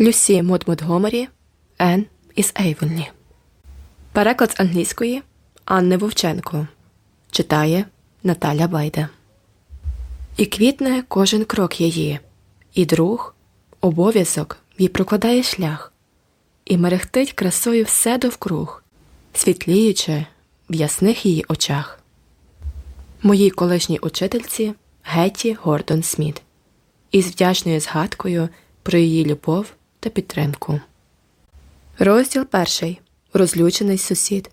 Люсі Мод Монтгомері, Ен із Ейвонлі. Переклад з англійської Анни Вовченко. Читає Наталя Байда. І квітне кожен крок її, і друг, обов'язок їй прокладає шлях, і мерехтить красою все довкруг, світліючи в ясних її очах. Моїй колишній учительці Гетті Гордон Сміт із вдячною згадкою про її любов та підтримку. Розділ перший. Розлючений сусід.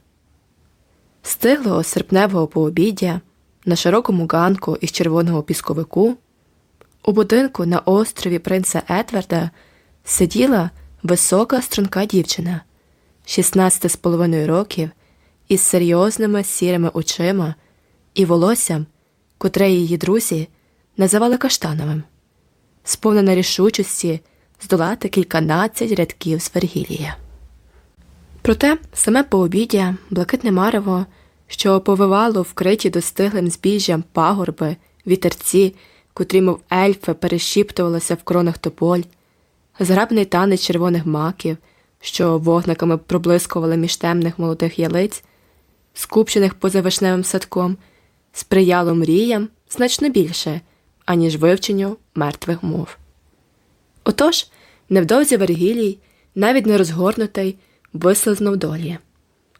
Стиглого серпневого пообіддя на широкому ганку із червоного пісковику у будинку на острові принца Едварда сиділа висока струнка дівчина 16 з половиною років із серйозними сірими очима і волоссям, котре її друзі називали каштановим, сповнена рішучості здолати кільканадцять рядків з Вергілія. Проте саме пообіддя, блакитне марево, що повивало вкриті достиглим збіжжям пагорби, вітерці, котрі, мов ельфи, перешіптувалися в кронах тополь, зграбний танець червоних маків, що вогниками проблискували між темних молодих ялиць, скупчених поза вишневим садком, сприяло мріям значно більше, аніж вивченню мертвих мов. Отож, невдовзі Вергілій, навіть не розгорнутий, вислизнув долі.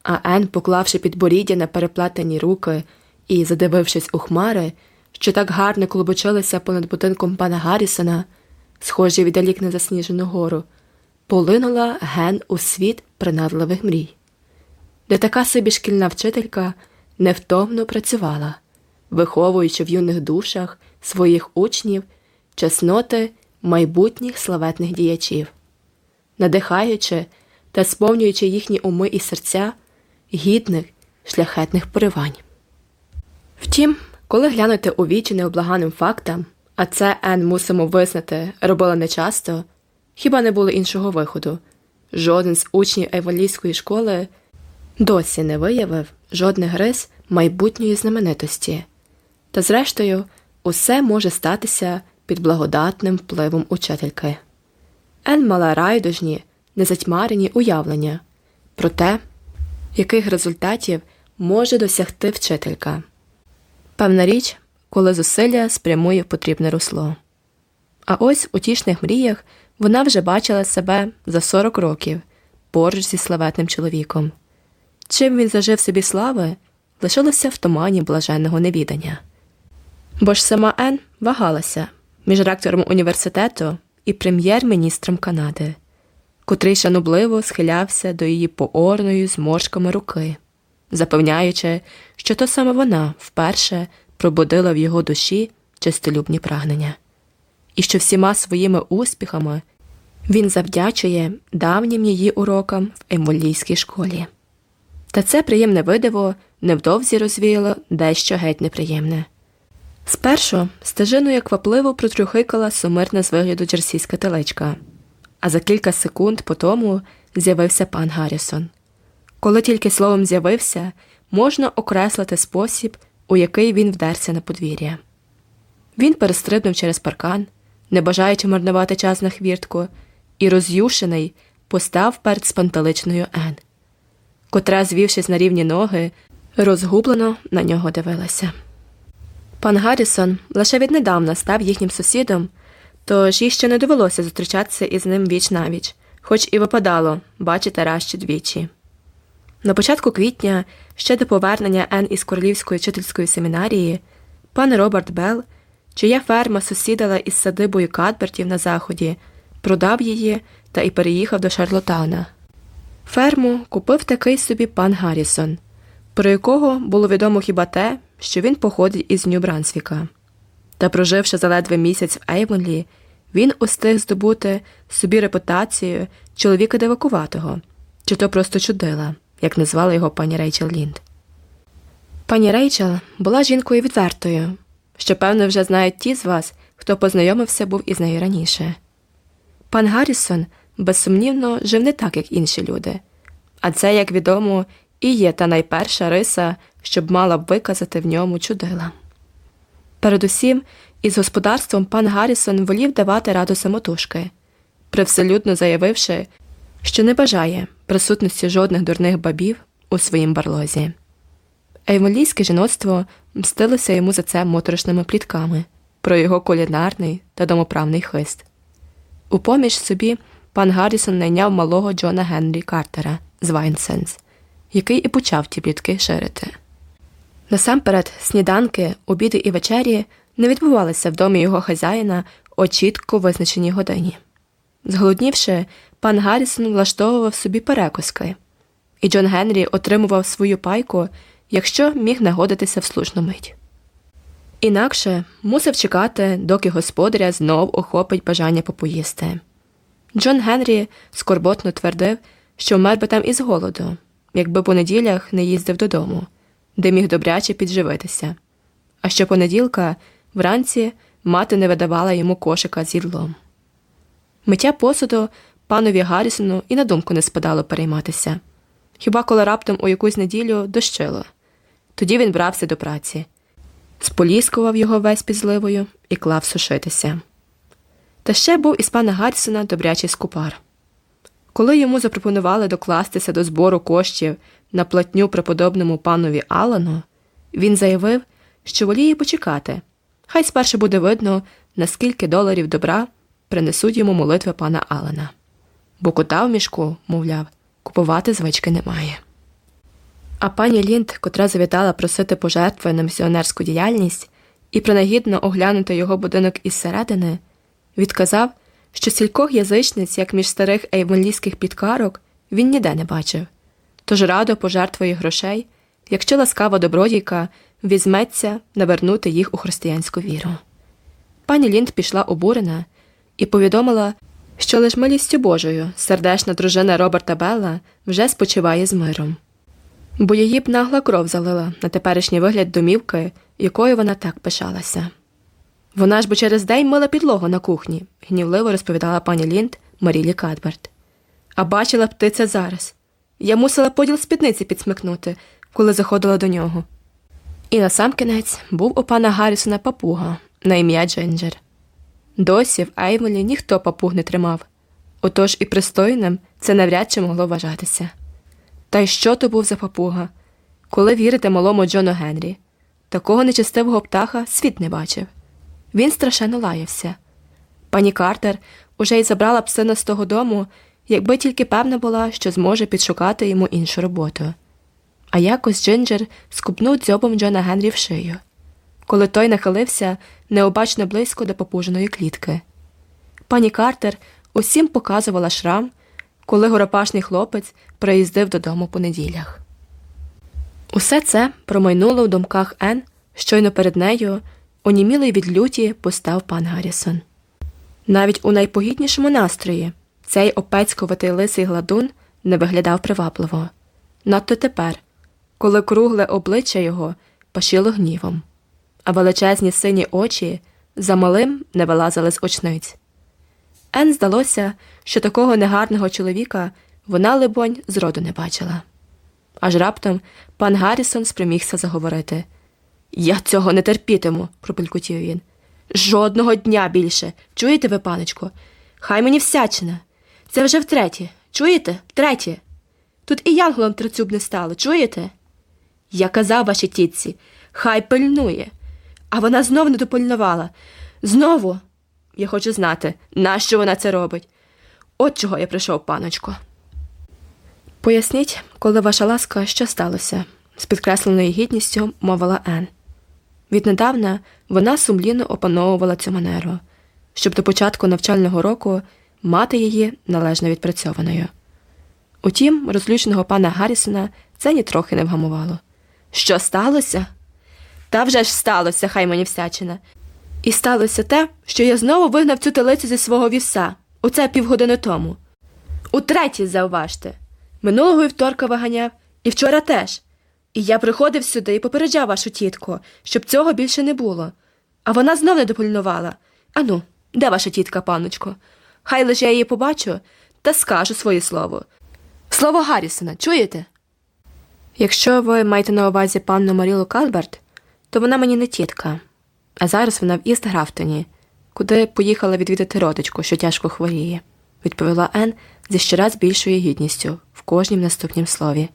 А Ен, поклавши підборіддя на переплетені руки і задивившись у хмари, що так гарно клубочилися понад будинком пана Гаррісона, схожі віддалік на засніжену гору, полинула ген у світ принадливих мрій, де така собі шкільна вчителька невтомно працювала, виховуючи в юних душах своїх учнів чесноти майбутніх славетних діячів, надихаючи та сповнюючи їхні уми і серця гідних шляхетних поривань. Втім, коли глянути у вічі необлаганим фактам, а це Ен мусимо визнати, робила нечасто, хіба не було іншого виходу. Жоден з учнів Еволійської школи досі не виявив жодних рис майбутньої знаменитості, та, зрештою, усе може статися під благодатним впливом учительки. Ен мала райдужні, незатьмарені уявлення про те, яких результатів може досягти вчителька. Певна річ, коли зусилля спрямує в потрібне русло. А ось у тішних мріях вона вже бачила себе за 40 років поруч зі славетним чоловіком. Чим він зажив собі слави, лишилося в тумані блаженного невідання. Бо ж сама Ен вагалася між ректором університету і прем'єр-міністром Канади, котрий шанобливо схилявся до її поорної зморшками руки, запевняючи, що то саме вона вперше пробудила в його душі чистолюбні прагнення, і що всіма своїми успіхами він завдячує давнім її урокам в емолійській школі. Та це приємне видиво невдовзі розвіяло дещо геть неприємне. Спершу стежиною квапливо протрюхикала сумирна з вигляду джерсійська телечка, а за кілька секунд по тому з'явився пан Гаррісон. Коли тільки словом з'явився, можна окреслити спосіб, у який він вдерся на подвір'я. Він перестрибнув через паркан, не бажаючи марнувати час на хвіртку, і, роз'юшений, постав перед спантеличною Ен, котра, звівшись на рівні ноги, розгублено на нього дивилася. Пан Гаррісон лише віднедавна став їхнім сусідом, тож їй ще не довелося зустрічатися із ним віч навіч, хоч і випадало бачити раз двічі. На початку квітня, ще до повернення Ен із королівської вчительської семінарії, пан Роберт Белл, чия ферма сусідала із садибою Кадбертів на заході, продав її та і переїхав до Шарлотана. Ферму купив такий собі пан Гаррісон, про якого було відомо хіба те, що він походить із Нью-Брансвіка. Та, проживши заледве місяць в Ейвонлі, він устиг здобути собі репутацію чоловіка дивакуватого, чи то просто чудила, як назвала його пані Рейчел Лінд. Пані Рейчел була жінкою відвертою, що, певно, вже знають ті з вас, хто познайомився був із нею раніше. Пан Гаррісон, безсумнівно, жив не так, як інші люди, а це, як відомо, і є та найперша риса, щоб мала б виказати в ньому чудила. Передусім, із господарством пан Гаррісон волів давати раду самотужки, привселюдно заявивши, що не бажає присутності жодних дурних бабів у своїм барлозі. Ейвонлійське жіноцтво мстилося йому за це моторошними плітками про його кулінарний та домоправний хист. У поміч собі пан Гаррісон найняв малого Джона Генрі Картера з Вайт Сендс, який і почав ті плітки ширити. Насамперед, сніданки, обіди і вечері не відбувалися в домі його хазяїна о чітко визначеній годині. Зголоднівши, пан Гаррісон влаштовував собі перекуски, і Джон Генрі отримував свою пайку, якщо міг нагодитися в слушну мить. Інакше мусив чекати, доки господаря знов охопить бажання попоїсти. Джон Генрі скорботно твердив, що вмер би там із голоду, якби по неділях не їздив додому, де міг добряче підживитися. А щопонеділка вранці мати не видавала йому кошика з їдлом. Миття посуду панові Гаррісону і на думку не спадало перейматися. Хіба коли раптом у якусь неділю дощило. Тоді він брався до праці, споліскував його весь під зливою і клав сушитися. Та ще був із пана Гаррісона добрячий скупар. Коли йому запропонували докластися до збору коштів на платню преподобному панові Алану, він заявив, що воліє почекати. Хай спершу буде видно, наскільки доларів добра принесуть йому молитви пана Алана. Бо кота в мішку, мовляв, купувати звички немає. А пані Лінд, котра завітала просити пожертви на місіонерську діяльність і принагідно оглянути його будинок із середини, відказав, що сількох язичниць, як між старих ейвонлійських підкарок, він ніде не бачив, тож радо пожертвує грошей, якщо ласкава добродійка візьметься навернути їх у християнську віру. Пані Лінд пішла обурена і повідомила, що лиш милістю Божою сердешна дружина Роберта Белла вже спочиває з миром. Бо її б нагла кров залила на теперішній вигляд домівки, якою вона так пишалася. Вона ж бо через день мила підлогу на кухні, гнівливо розповідала пані Лінд Марілі Кадберт. А бачила б ти це зараз. Я мусила поділ спідниці підсмикнути, коли заходила до нього. І насамкінець був у пана Гаррісона папуга на ім'я Джинджер. Досі в Ейвелі ніхто папуг не тримав, отож і пристойним це навряд чи могло вважатися. Та й що то був за папуга? Коли вірите малому Джону Генрі, такого нечестивого птаха світ не бачив. Він страшенно лаявся. Пані Картер уже й забрала б сина з того дому, якби тільки певна була, що зможе підшукати йому іншу роботу. А якось Джинджер скупнув дзьобом Джона Генрі в шию, коли той нахилився необачно близько до попуженої клітки. Пані Картер усім показувала шрам, коли горопашний хлопець приїздив додому по неділях. Усе це промайнуло в думках Ен, щойно перед нею, онімілий від люті, постав пан Гаррісон. Навіть у найпогіднішому настрої цей опецьковатий лисий гладун не виглядав привабливо. Надто тепер, коли кругле обличчя його пашило гнівом, а величезні сині очі замалим не вилазили з очниць. Ен здалося, що такого негарного чоловіка вона, либонь, зроду не бачила. Аж раптом пан Гаррісон спромігся заговорити. Я цього не терпітиму, пропелькотів він. Жодного дня більше. Чуєте ви, паночко? Хай мені всячина. Це вже втретє. Чуєте? Втретє. Тут і янголом трицюб не стало, чуєте? Я казав вашій тітці, хай пильнує. А вона знов не допильнувала. Знову. Я хочу знати, нащо вона це робить. От чого я прийшов, паночко. Поясніть, коли ваша ласка, що сталося, з підкресленою гідністю мовила Ен. Віднедавна вона сумлінно опановувала цю манеру, щоб до початку навчального року мати її належно відпрацьованою. Утім, розлюченого пана Гаррісона це нітрохи не вгамувало. Що сталося? Та вже ж сталося, хай мені всячина. І сталося те, що я знову вигнав цю телицю зі свого віса, оце півгодини тому. Утретє, зауважте. Минулого вівторка виганяв, і вчора теж. І я приходив сюди і попереджав вашу тітку, щоб цього більше не було. А вона знов не допильнувала. Ану, де ваша тітка, паночко? Хай лише я її побачу та скажу своє слово. Слово Гаррісона, чуєте? Якщо ви маєте на увазі панну Марілу Калберт, то вона мені не тітка, а зараз вона в Іст Графтоні, куди поїхала відвідати родичку, що тяжко хворіє, відповіла Ен зі щораз більшою гідністю в кожнім наступнім слові.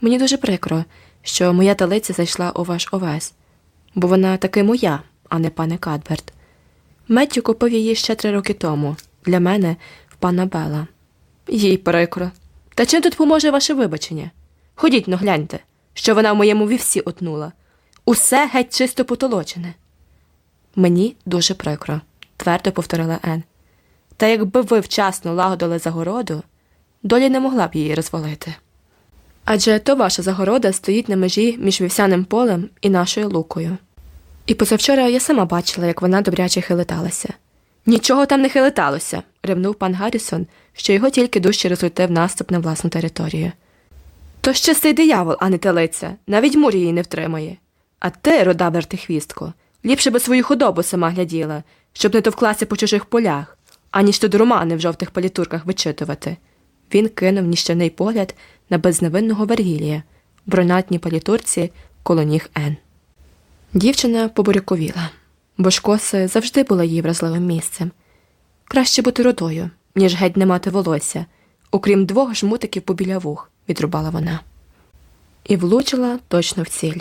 Мені дуже прикро, що моя талиця зайшла у ваш овес, бо вона таки моя, а не пане Кадберт. Меттю купив її ще три роки тому для мене в пана Бела. Їй прикро. Та чим тут поможе ваше вибачення? Ходіть но гляньте, що вона в моєму вівсі отнула. Усе геть чисто потолочене. Мені дуже прикро, твердо повторила Ен. Та якби ви вчасно лагодили загороду, долі не могла б її розвалити. Адже то ваша загорода стоїть на межі між вівсяним полем і нашою лукою. І позавчора я сама бачила, як вона добряче хилиталася. Нічого там не хилиталося, ревнув пан Гаррісон, що його тільки дужче розлютив наступ на власну територію. То ще цей диявол, а не телиця, навіть мур її не втримає. А ти, рода вертихвістко, ліпше би свою худобу сама гляділа, щоб не товклася по чужих полях, аніж тут романи в жовтих палітурках вичитувати. Він кинув ніщаний погляд на безневинного Вергілія бронатній палітурці коло ніг Ен. Дівчина побуряковіла, бо ж коси завжди була її вразливим місцем. Краще бути родою, ніж геть не мати волосся, окрім двох жмутиків побіля вух, відрубала вона. І влучила точно в ціль.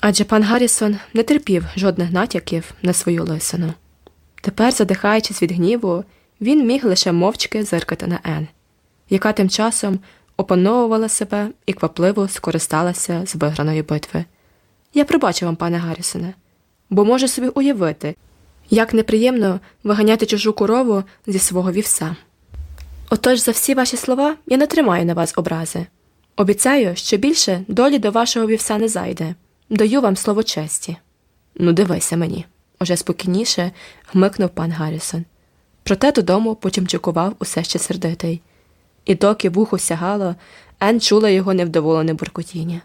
Адже пан Гаррісон не терпів жодних натяків на свою лисину. Тепер, задихаючись від гніву, він міг лише мовчки зиркати на Ен, яка тим часом опановувала себе і квапливо скористалася з виграної битви. Я пробачу вам, пане Гаррісоне, бо можу собі уявити, як неприємно виганяти чужу корову зі свого вівса. Отож, за всі ваші слова я не тримаю на вас образи. Обіцяю, що більше долі до вашого вівса не зайде. Даю вам слово честі. Ну, дивися мені, уже спокійніше гмикнув пан Гаррісон. Проте додому почимчикував усе ще сердитий. І доки вухо сягало, Ен чула його невдоволене буркотіння.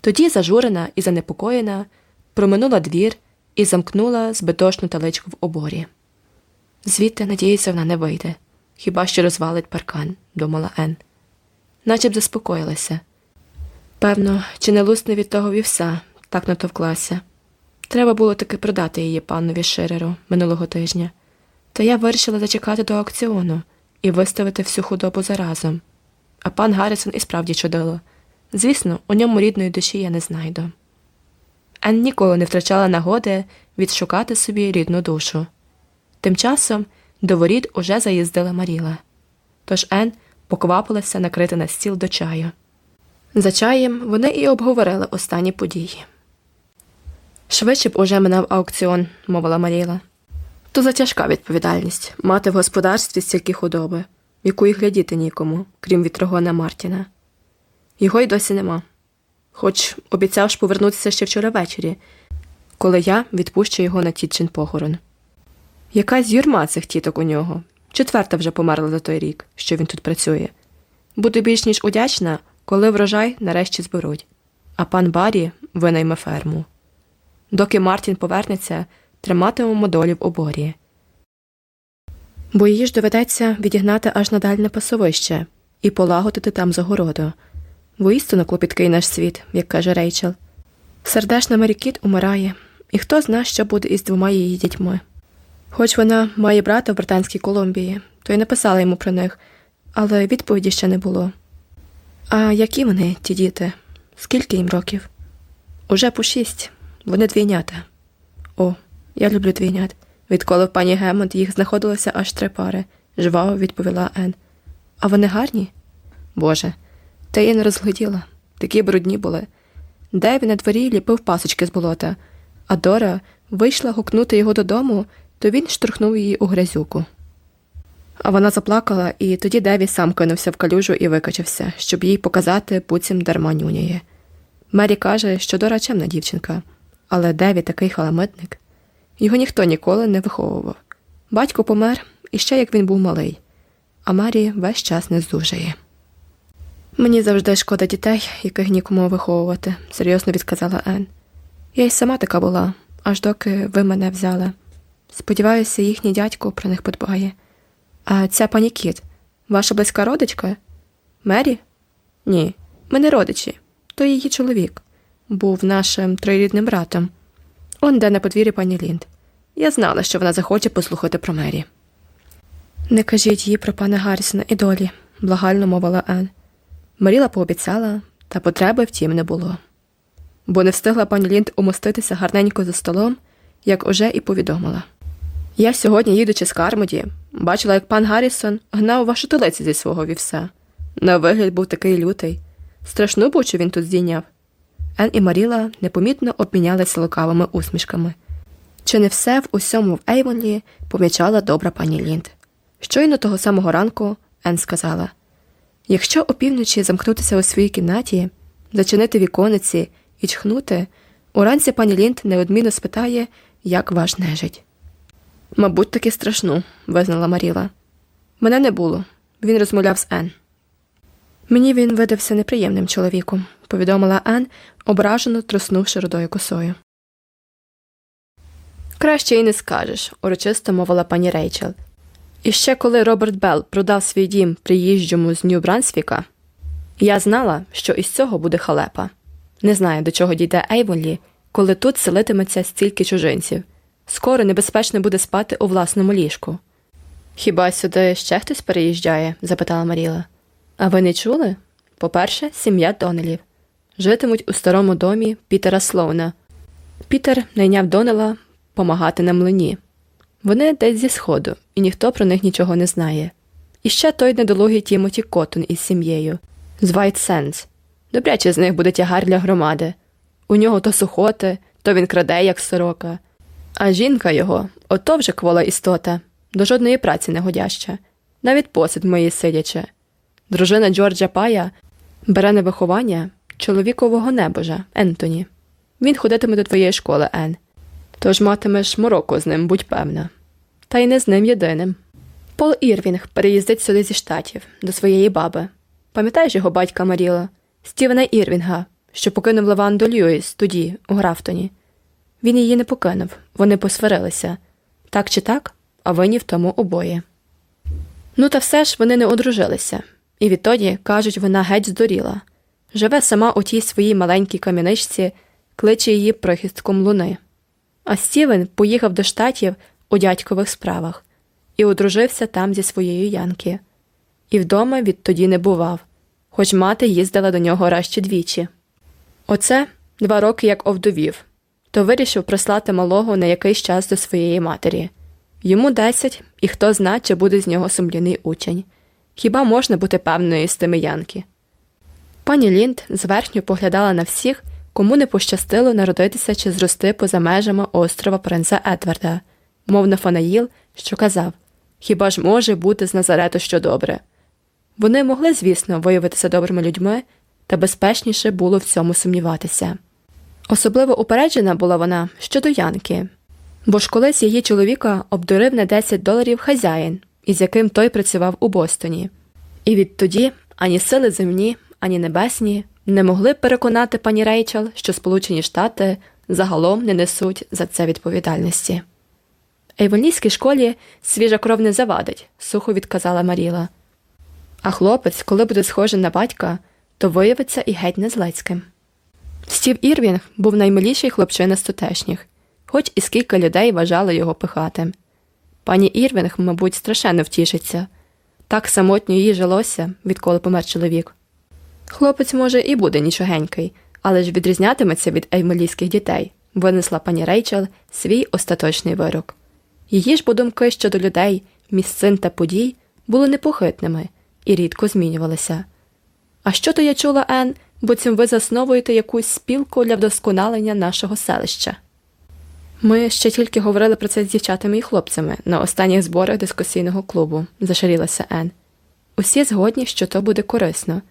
Тоді, зажурена і занепокоєна, проминула двір і замкнула збитошну таличку в оборі. Звідти, надіється, вона не вийде, хіба що розвалить паркан, думала Ен. Наче б заспокоїлася. Певно, чи не лусне від того вівса, так натовклася. Треба було таки продати її панові Ширеру минулого тижня. Та я вирішила зачекати до аукціону і виставити всю худобу заразом. А пан Гаррісон і справді чудило. Звісно, у ньому рідної душі я не знайду. Ен ніколи не втрачала нагоди відшукати собі рідну душу. Тим часом до воріт уже заїздила Маріла. Тож Ен поквапилася накрити на стіл до чаю. За чаєм вони і обговорили останні події. Швидше б уже минав аукціон, мовила Маріла. То затяжка відповідальність мати в господарстві стільки худоби, яку й глядіти нікому, крім вітрогона Мартіна. Його й досі нема. Хоч обіцяв ж повернутися ще вчора ввечері, коли я відпущу його на тітчин похорон. Якась юрма цих тіток у нього. Четверта вже померла за той рік, що він тут працює. Буду більш ніж удячна, коли врожай нарешті зберуть, а пан Барі винайме ферму. Доки Мартін повернеться, триматимемо долі в оборі. Бо її ж доведеться відігнати аж на дальне пасовище і полагодити там загороду. Воістину клопіткий наш світ, як каже Рейчел. Сердешна Марікіт умирає, і хто зна, що буде із двома її дітьми. Хоч вона має брата в Британській Колумбії, то й написала йому про них, але відповіді ще не було. А які вони, ті діти? Скільки їм років? Уже по шість, вони двійнята. О, я люблю двійнят. Відколи в пані Гемонт їх знаходилося аж три пари, жваво відповіла Ен. А вони гарні? Боже, та я не розгляділа. Такі брудні були. Деві на дворі ліпив пасочки з болота, а Дора вийшла гукнути його додому, то він штурхнув її у грязюку. А вона заплакала, і тоді Деві сам кинувся в калюжу і викачався, щоб їй показати, буцім дарма нюняє. Мері каже, що Дора чемна дівчинка, але Деві такий халамитник. Його ніхто ніколи не виховував. Батько помер іще як він був малий, а Мері весь час не здужає. Мені завжди шкода дітей, яких нікому виховувати, серйозно відказала Ен. Я й сама така була, аж доки ви мене взяли. Сподіваюся, їхній дядько про них подбає. А ця пані Кіт, ваша близька родичка? Мері? Ні, ми не родичі, то її чоловік. Був нашим троюрідним братом. Он де на подвір'ї пані Лінд. Я знала, що вона захоче послухати про Мері. Не кажіть їй про пана Гаррісона і долі, благально мовила Ен. Маріла пообіцяла, та потреби втім не було. Бо не встигла пані Лінд умоститися гарненько за столом, як уже і повідомила. Я сьогодні, їдучи з Кармоді, бачила, як пан Гаррісон гнав вашу телиці зі свого вівса. На вигляд був такий лютий. Страшну бучу він тут здійняв. Ен і Маріла непомітно обмінялися лукавими усмішками. Чи не все в усьому в Ейвонлі помічала добра пані Лінд? Щойно того самого ранку Ен сказала якщо опівночі замкнутися у своїй кімнаті, зачинити вікониці і чхнути, уранці пані Лінд неодмінно спитає, як ваш нежить. Мабуть, таки страшну, визнала Маріла. Мене не було. Він розмовляв з Ен. Мені він видався неприємним чоловіком, повідомила Ен, ображено труснувши рудою косою. Краще й не скажеш, урочисто мовила пані Рейчел. І ще коли Роберт Белл продав свій дім приїжджому з Нью-Брансвіка, я знала, що із цього буде халепа. Не знаю, до чого дійде Ейвонлі, коли тут селитиметься стільки чужинців. Скоро небезпечно буде спати у власному ліжку. Хіба сюди ще хтось переїжджає? запитала Маріла. А ви не чули? По-перше, сім'я Донелів. Житимуть у старому домі Пітера Слоуна. Пітер найняв Донела помагати на млині. Вони десь зі сходу, і ніхто про них нічого не знає. І ще той недолугий Тімоті Коттон із сім'єю з Вайт Сендс. Добряче з них буде тягар для громади. У нього то сухоти, то він краде, як сорока. А жінка його ото вже квола істота, до жодної праці не годяща, навіть посид моїй сидяче. Дружина Джорджа Пая бере на виховання чоловікового небожа Ентоні. Він ходитиме до твоєї школи, Ен. Тож матимеш мороку з ним, будь певна. Та й не з ним єдиним. Пол Ірвінг переїздить сюди зі штатів, до своєї баби. Пам'ятаєш його батька Маріла, Стівена Ірвінга, що покинув Лаванду Льюіс тоді, у Графтоні. Він її не покинув, вони посварилися так чи так, а винні в тому обоє. Ну, та все ж вони не одружилися, і відтоді, кажуть, вона геть здуріла. Живе сама у тій своїй маленькій кам'яничці, кличе її прихистком луни. А Стівен поїхав до штатів у дядькових справах і одружився там зі своєю Янки. І вдома відтоді не бував, хоч мати їздила до нього раз двічі. Оце два роки як овдовів, то вирішив прислати малого на якийсь час до своєї матері. Йому десять, і хто зна, чи буде з нього сумлінний учень. Хіба можна бути певною з тими янки? Пані Лінд зверхньо поглядала на всіх, кому не пощастило народитися чи зрости поза межами острова принца Едварда, мов Нафанаїл, що казав Хіба ж може бути з Назарету що добре? Вони могли, звісно, виявитися добрими людьми, та безпечніше було в цьому сумніватися. Особливо упереджена була вона щодо Янки, бо ж колись її чоловіка обдурив на 10 доларів хазяїн, із яким той працював у Бостоні, і відтоді ані сили земні, ані небесні не могли переконати пані Рейчел, що Сполучені Штати загалом не несуть за це відповідальності. Ейвольнійській школі свіжа кров не завадить, сухо відказала Маріла. А хлопець, коли буде схожий на батька, то виявиться і геть не злецьким. Стів Ірвінг був наймиліший хлопчина з тутешніх, хоч і скільки людей вважали його пихатим. Пані Ірвінг, мабуть, страшенно втішиться так самотньо їй жилося, відколи помер чоловік. Хлопець, може, і буде нічогенький, але ж відрізнятиметься від еймелійських дітей, винесла пані Рейчел свій остаточний вирок. Її ж бо думки щодо людей, місцин та подій були непохитними і рідко змінювалися. А що то я чула, Ен, буцім ви засновуєте якусь спілку для вдосконалення нашого селища? Ми ще тільки говорили про це з дівчатами і хлопцями на останніх зборах дискусійного клубу, зашарілася Ен. Усі згодні, що то буде корисно.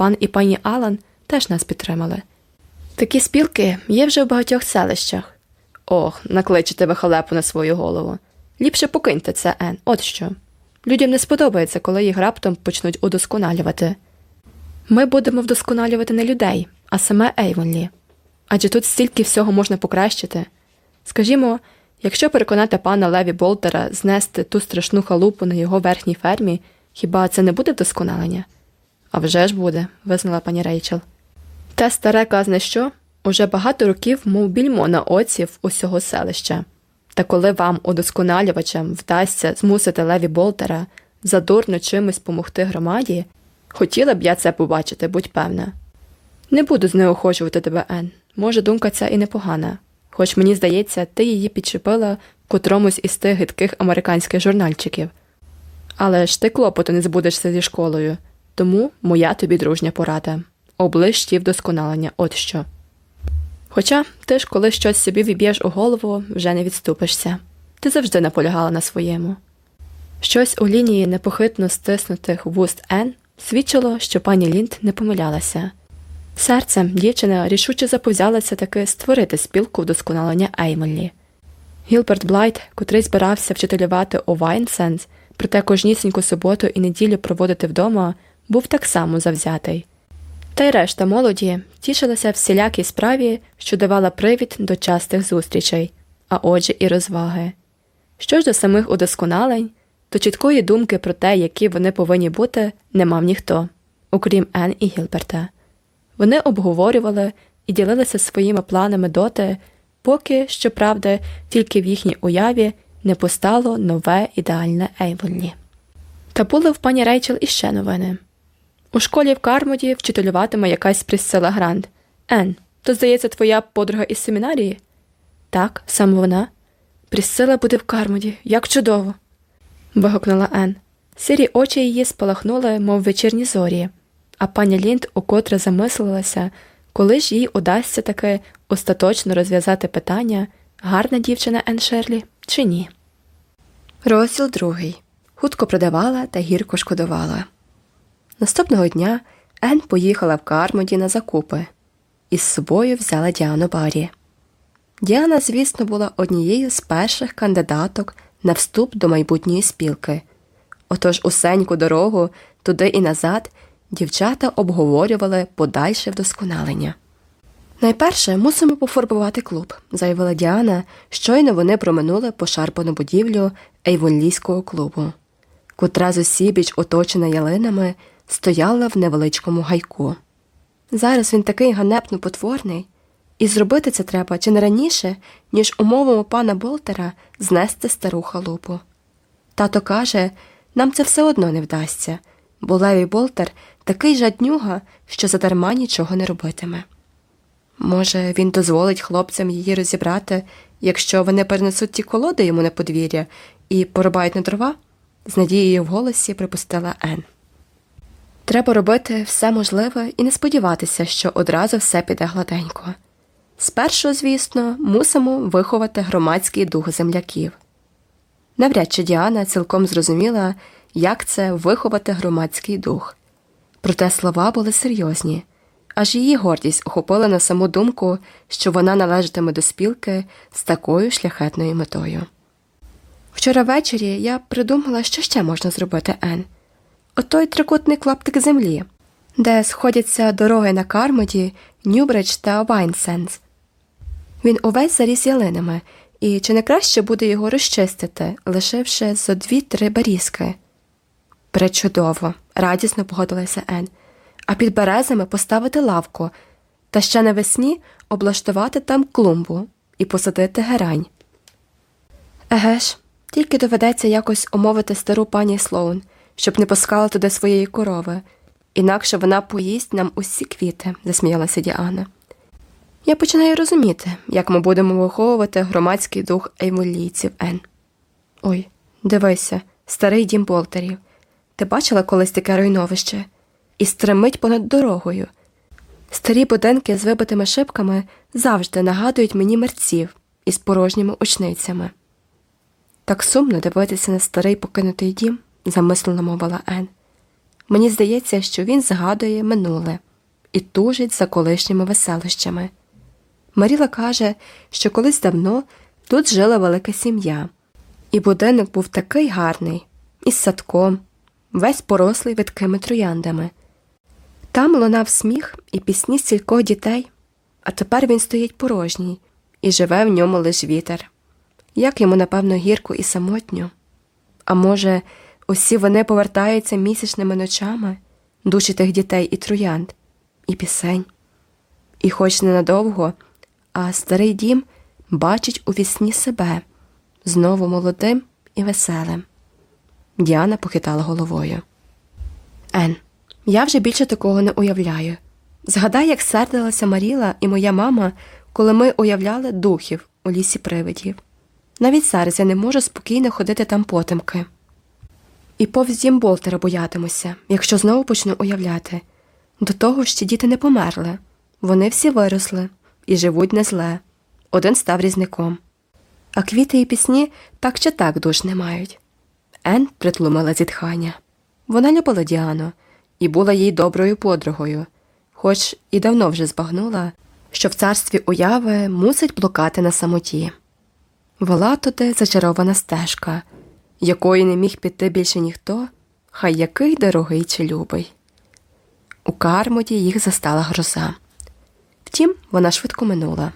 Пан і пані Алан теж нас підтримали. Такі спілки є вже в багатьох селищах. Ох, накличете ви халепу на свою голову. Ліпше покиньте це, Ен, от що. Людям не сподобається, коли їх раптом почнуть удосконалювати. Ми будемо вдосконалювати не людей, а саме Ейвонлі. Адже тут стільки всього можна покращити. Скажімо, якщо переконати пана Леві Болтера знести ту страшну халупу на його верхній фермі, хіба це не буде вдосконалення? «А вже ж буде, визнала пані Рейчел. Те старе казне що уже багато років, мов більмо на оці в усього селища. Та коли вам, удосконалювачам, вдасться змусити Леві Болтера задурно чимось помогти громаді, хотіла б я це побачити, будь певна. Не буду знеохочувати тебе, Ен. Може, думка ця і непогана, хоч мені здається, ти її підчепила котромусь із тих гидких американських журнальчиків. Але ж ти клопоту не збудешся зі школою, тому моя тобі дружня порада оближ ті вдосконалення, от що. Хоча ти ж, коли щось собі віб'єш у голову, вже не відступишся. Ти завжди наполягала на своєму. Щось у лінії непохитно стиснутих вуст Н свідчило, що пані Лінд не помилялася. Серцем дівчина рішуче заповзялася таки створити спілку вдосконалення Еймелі. Гілберт Блайт, котрий збирався вчителювати у Вайт Сендс, проте кожнісіньку суботу і неділю проводити вдома, був так само завзятий. Та й решта молоді тішилася всілякій справі, що давала привід до частих зустрічей, а отже, і розваги. Що ж до самих удосконалень, то чіткої думки про те, які вони повинні бути, не мав ніхто, окрім Ен і Гілберта. Вони обговорювали і ділилися своїми планами доти, поки, щоправда, тільки в їхній уяві не постало нове ідеальне Ейвонлі. Та були в пані Рейчел іще новини. У школі в Кармоді вчителюватиме якась Присцила Грант. Ен, то, здається, твоя подруга із семінарії? Так, саме вона. Присцила буде в Кармоді, як чудово. вигукнула Ен. Сірі очі її спалахнули, мов вечірні зорі, а пані Лінд укотре замислилася, коли ж їй удасться таки остаточно розв'язати питання, гарна дівчина Ен Шерлі чи ні. Розділ другий. Хутко продавала та гірко шкодувала. Наступного дня Ен поїхала в Кармоді на закупи і з собою взяла Діану Барі. Діана, звісно, була однією з перших кандидаток на вступ до майбутньої спілки. Отож усеньку дорогу туди і назад дівчата обговорювали подальше вдосконалення. Найперше мусимо пофарбувати клуб, заявила Діана, щойно вони проминули пошарпану будівлю Ейвонлійського клубу, котра з усібіч оточена ялинами стояла в невеличкому гайку. Зараз він такий ганебно потворний, і зробити це треба чи не раніше, ніж умовимо пана Болтера знести стару халупу. Тато каже, нам це все одно не вдасться, бо Леві Болтер такий жаднюга, що задарма нічого не робитиме. Може, він дозволить хлопцям її розібрати, якщо вони перенесуть ті колоди йому на подвір'я і порубають на дрова? з надією в голосі припустила Ен. Треба робити все можливе і не сподіватися, що одразу все піде гладенько. Спершу, звісно, мусимо виховати громадський дух земляків. Навряд чи Діана цілком зрозуміла, як це виховати громадський дух. Проте слова були серйозні, аж її гордість охопила на саму думку, що вона належатиме до спілки з такою шляхетною метою. Вчора ввечері я придумала, що ще можна зробити Ен отой трикутний клаптик землі, де сходяться дороги на Кармоді, Нюбридж та Вайт Сендс. Він увесь заріс ялинами, і чи не краще буде його розчистити, лишивши зо дві-три берізки? Пречудово, радісно погодилася Ен, а під березами поставити лавку та ще навесні облаштувати там клумбу і посадити герань. Еге ж, тільки доведеться якось умовити стару пані Слоун щоб не пускала туди своєї корови, інакше вона поїсть нам усі квіти, засміялася Діана. Я починаю розуміти, як ми будемо виховувати громадський дух ейволійців Ен. Ой, дивися, старий дім болтерів. Ти бачила колись таке руйновище і стремить понад дорогою. Старі будинки з вибитими шибками завжди нагадують мені мерців із порожніми очницями. Так сумно дивитися на старий покинутий дім замислено мовила Ен. Мені здається, що він згадує минуле і тужить за колишніми веселищами. Маріла каже, що колись давно тут жила велика сім'я, і будинок був такий гарний, із садком, весь порослий видкими трояндами. Там лунав сміх і пісні стількох дітей, а тепер він стоїть порожній і живе в ньому лиш вітер. Як йому, напевно, гірко і самотньо. А може, Усі вони повертаються місячними ночами, душі тих дітей і троянд, і пісень. І хоч ненадовго, а старий дім бачить у вісні себе знову молодим і веселим. Діана похитала головою. Ен, я вже більше такого не уявляю. Згадай, як сердилася Маріла і моя мама, коли ми уявляли духів у лісі привидів. Навіть зараз я не можу спокійно ходити там потемки. І повз дім Болтера боятимуся, якщо знову почну уявляти. До того ж ці діти не померли. Вони всі виросли і живуть не зле. Один став різником. А квіти і пісні так чи так душ не мають. Ен притлумила зітхання. Вона любила Діану і була їй доброю подругою, хоч і давно вже збагнула, що в царстві уяви мусить блукати на самоті. Вела туди зачарована стежка, якої не міг піти більше ніхто, хай який дорогий чи любий. У Кармоді їх застала гроза. Втім, вона швидко минула,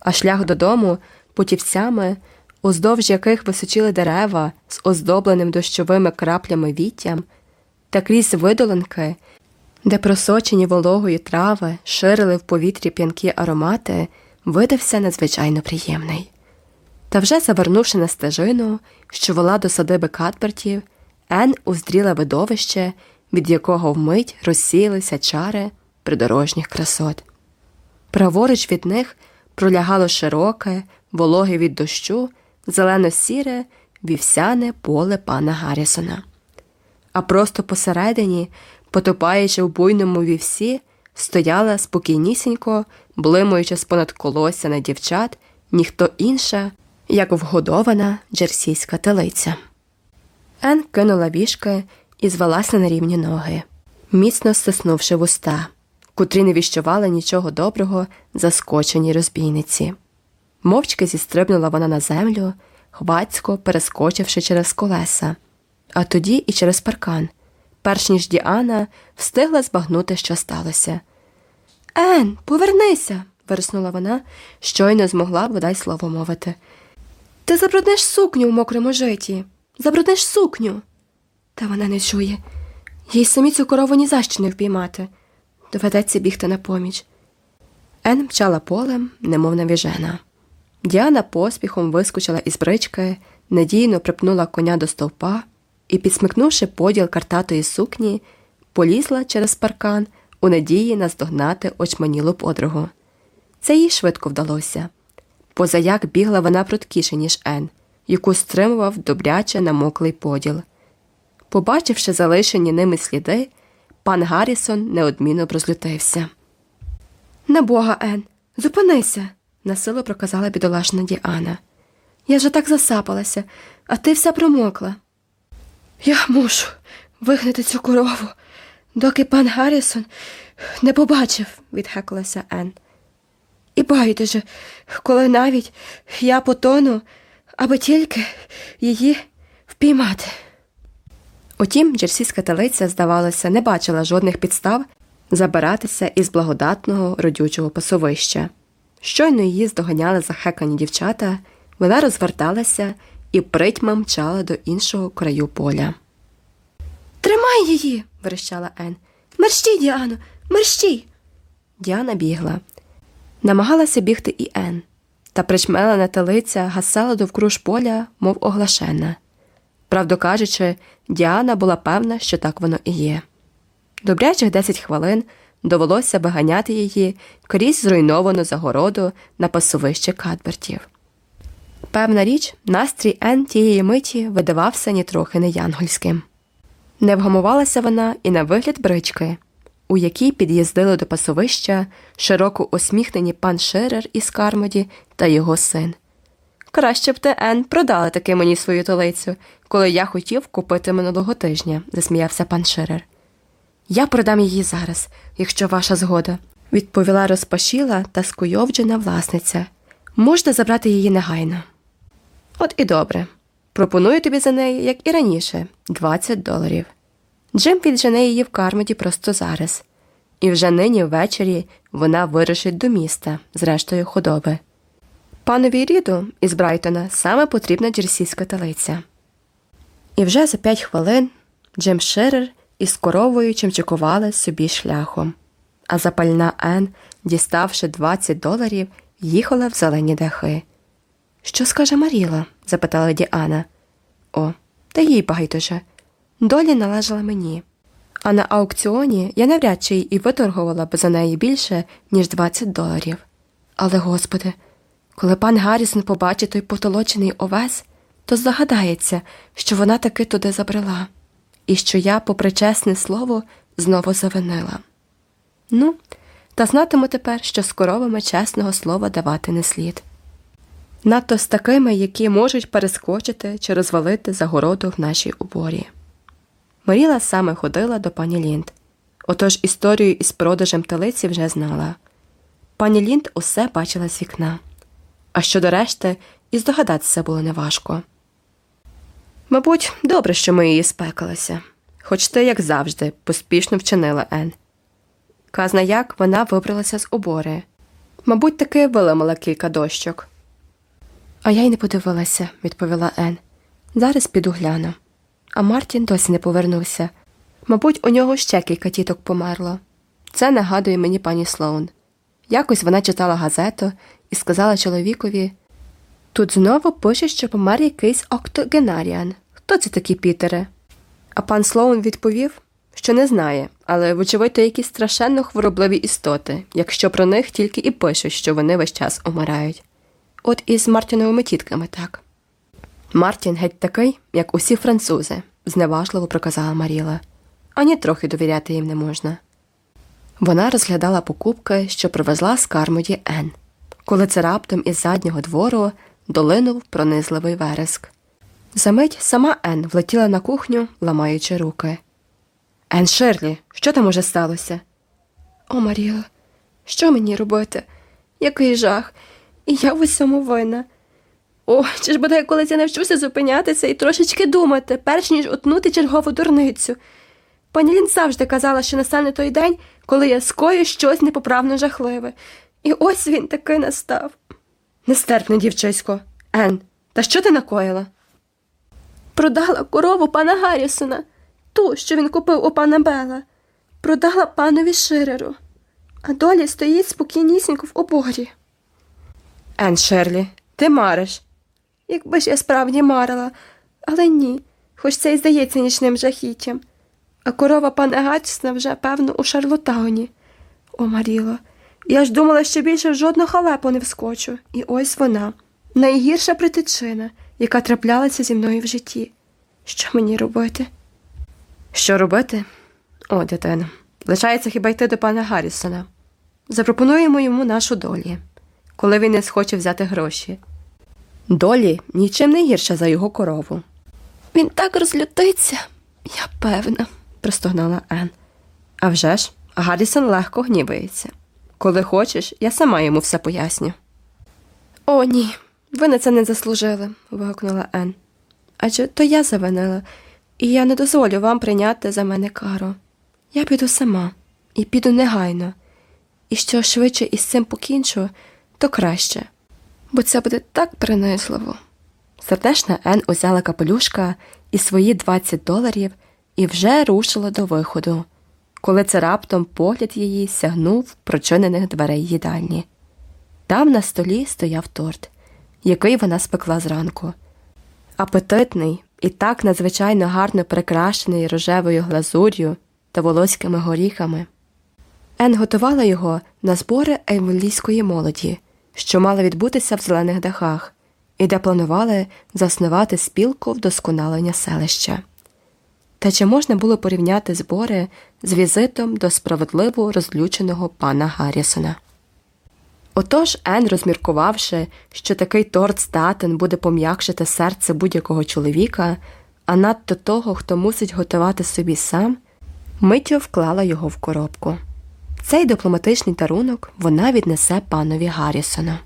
а шлях додому путівцями, уздовж яких височили дерева з оздобленим дощовими краплями віттям, та крізь видолинки, де просочені вологою трави ширили в повітрі п'янкі аромати, видався надзвичайно приємний. Та вже завернувши на стежину, що вела до садиби Катбертів, Ен уздріла видовище, від якого вмить розсіялися чари придорожніх красот. Праворуч від них пролягало широке, вологе від дощу, зелено-сіре, вівсяне поле пана Гаррісона. А просто посередині, потопаючи в буйному вівсі, стояла спокійнісінько, блимаючи з понад колося на дівчат, ніхто інша, як вгодована джерсійська телиця. Ен кинула вішки і звелася на рівні ноги, міцно стиснувши вуста, котрі не віщували нічого доброго заскоченій розбійниці. Мовчки зістрибнула вона на землю, хвацько перескочивши через колеса, а тоді і через паркан, перш ніж Діана встигла збагнути, що сталося. Ен, повернися. вириснула вона, щойно змогла бодай слово мовити. Ти забруднеш сукню в мокрому житті. Забруднеш сукню. Та вона не чує. Їй самі цю корову ні за що не впіймати. Доведеться бігти на поміч. Ен мчала полем, немов навіжена. Діана поспіхом вискочила із брички, надійно припнула коня до стовпа і, підсмикнувши поділ картатої сукні, полізла через паркан у надії наздогнати очманілу подругу. Це їй швидко вдалося. Позаяк бігла вона пруткіше, ніж Ен, яку стримував добряче намоклий поділ. Побачивши залишені ними сліди, пан Гаррісон неодмінно розлютився. На бога, Ен, зупинися, насилу проказала бідолашна Діана. Я вже так засапалася, а ти вся промокла. Я мушу вигнати цю корову, доки пан Гаррісон не побачив, відхекалася Ен. І байдуже, коли навіть я потону, аби тільки її впіймати. Утім, джерсійська телиця, здавалося, не бачила жодних підстав забиратися із благодатного родючого пасовища. Щойно її здоганяли захекані дівчата, вона розверталася і притьма мчала до іншого краю поля. Тримай її. верещала Ен. Мерщій, Діано, мерщій. Діана бігла. Намагалася бігти і Ен, та причмелена телиця гасала довкруж поля, мов оглашена. Правду кажучи, Діана була певна, що так воно і є. Добрячих десять хвилин довелося виганяти її крізь зруйновану загороду на пасовище Кадбертів. Певна річ, настрій Ен тієї миті видавався нітрохи не янгольським. Не вгамувалася вона і на вигляд брички, у якій під'їздили до пасовища широко усміхнені пан Шерер із Кармоді та його син. Краще б ти, Ен, продала таки мені свою толицю, коли я хотів купити минулого тижня, засміявся пан Шерер. Я продам її зараз, якщо ваша згода, відповіла розпашіла та скуйовджена власниця. Можна забрати її негайно. От і добре. Пропоную тобі за неї, як і раніше, 20 доларів. Джим віджене її в кармоді просто зараз, і вже нині ввечері вона вирушить до міста з рештою худоби. Панові Ріду із Брайтона саме потрібна джерсійська талиця. І вже за п'ять хвилин Джим Шерер із коровою чимчикували собі шляхом, а запальна Ен, діставши 20 доларів, їхала в зелені дахи. Що скаже Маріла? запитала Діана. О, та їй байдуже. Долі належала мені. А на аукціоні я навряд чи і виторгувала б за неї більше, ніж 20 доларів. Але, господи, коли пан Гаррісон побачить той потолочений овес, то здогадається, що вона таки туди забрела, і що я, попри чесне слово, знову завинила. Ну, та знатиму тепер, що з коровами чесного слова давати не слід. Надто з такими, які можуть перескочити чи розвалити загороду в нашій уборі. Маріла саме ходила до пані Лінд, отож історію із продажем телиці вже знала. Пані Лінд усе бачила з вікна, а щодо решти, і здогадатися було неважко. Мабуть, добре, що ми її спекалися, хоч ти, як завжди, поспішно вчинила Ен. Казна як вона вибралася з обори. Мабуть, таки виламала кілька дощок. А я й не подивилася, відповіла Ен. Зараз піду гляну. А Мартін досі не повернувся. Мабуть, у нього ще кілька тіток померло. Це нагадує мені пані Слоун. Якось вона читала газету і сказала чоловікові тут знову пише, що помер якийсь октогенаріан. Хто це такі Пітере? А пан Слоун відповів, що не знає, але, вочевидь, то якісь страшенно хворобливі істоти, якщо про них тільки і пишуть, що вони весь час умирають. От із Мартіновими тітками так. Мартін геть такий, як усі французи, зневажливо проказала Маріла, ані трохи довіряти їм не можна. Вона розглядала покупки, що привезла з кармоді Ен, коли це раптом із заднього двору долинув пронизливий вереск. Замить сама Ен влетіла на кухню, ламаючи руки. Ен Ширлі, що там уже сталося? О, Маріло, що мені робити? Який жах, і я в усьому винна. О, чи ж бодай колись я навчуся зупинятися і трошечки думати, перш ніж утнути чергову дурницю. Пані Лін завжди казала, що настане той день, коли я скою щось непоправно жахливе. І ось він таки настав. Нестерпне, дівчисько. Ен, та що ти накоїла? Продала корову пана Гаррісона, ту, що він купив у пана Бела. Продала панові Ширеру, а долі стоїть спокійнісінько в оборі. Ен Шерлі, ти мариш. Якби ж я справді марила, але ні, хоч це й здається нічним жахіттям. А корова пана Гатчсна вже, певно, у Шарлотауні. Маріло, я ж думала, що більше в жодну халепу не вскочу. І ось вона, найгірша притичина, яка траплялася зі мною в житті. Що мені робити? Що робити? О, дитина. Лишається хіба йти до пана Гаррісона. Запропонуємо йому нашу долі, коли він не схоче взяти гроші. Долі нічим не гірша за його корову. Він так розлютиться, я певна, простогнала Ен. «А вже ж, Гаррісон легко гнівається. Коли хочеш, я сама йому все поясню. О, ні, ви на це не заслужили, вигукнула Ен. Адже то я завинила, і я не дозволю вам прийняти за мене кару. Я піду сама і піду негайно, і що швидше із цим покінчу, то краще, бо це буде так принизливо. Сердешна Ен узяла капелюшка і свої 20 доларів і вже рушила до виходу, коли це раптом погляд її сягнув прочинених дверей їдальні. Там на столі стояв торт, який вона спекла зранку. Апетитний і так надзвичайно гарно прикрашений рожевою глазур'ю та волоськими горіхами. Ен готувала його на збори еволійської молоді, що мали відбутися в зелених дахах, і де планували заснувати спілку вдосконалення селища. Та чи можна було порівняти збори з візитом до справедливо розлюченого пана Гаррісона? Отож Ен, розміркувавши, що такий торт статен буде пом'якшити серце будь-якого чоловіка, а надто того, хто мусить готувати собі сам, миттю вклала його в коробку. Цей дипломатичний дарунок вона віднесе панові Гаррісону.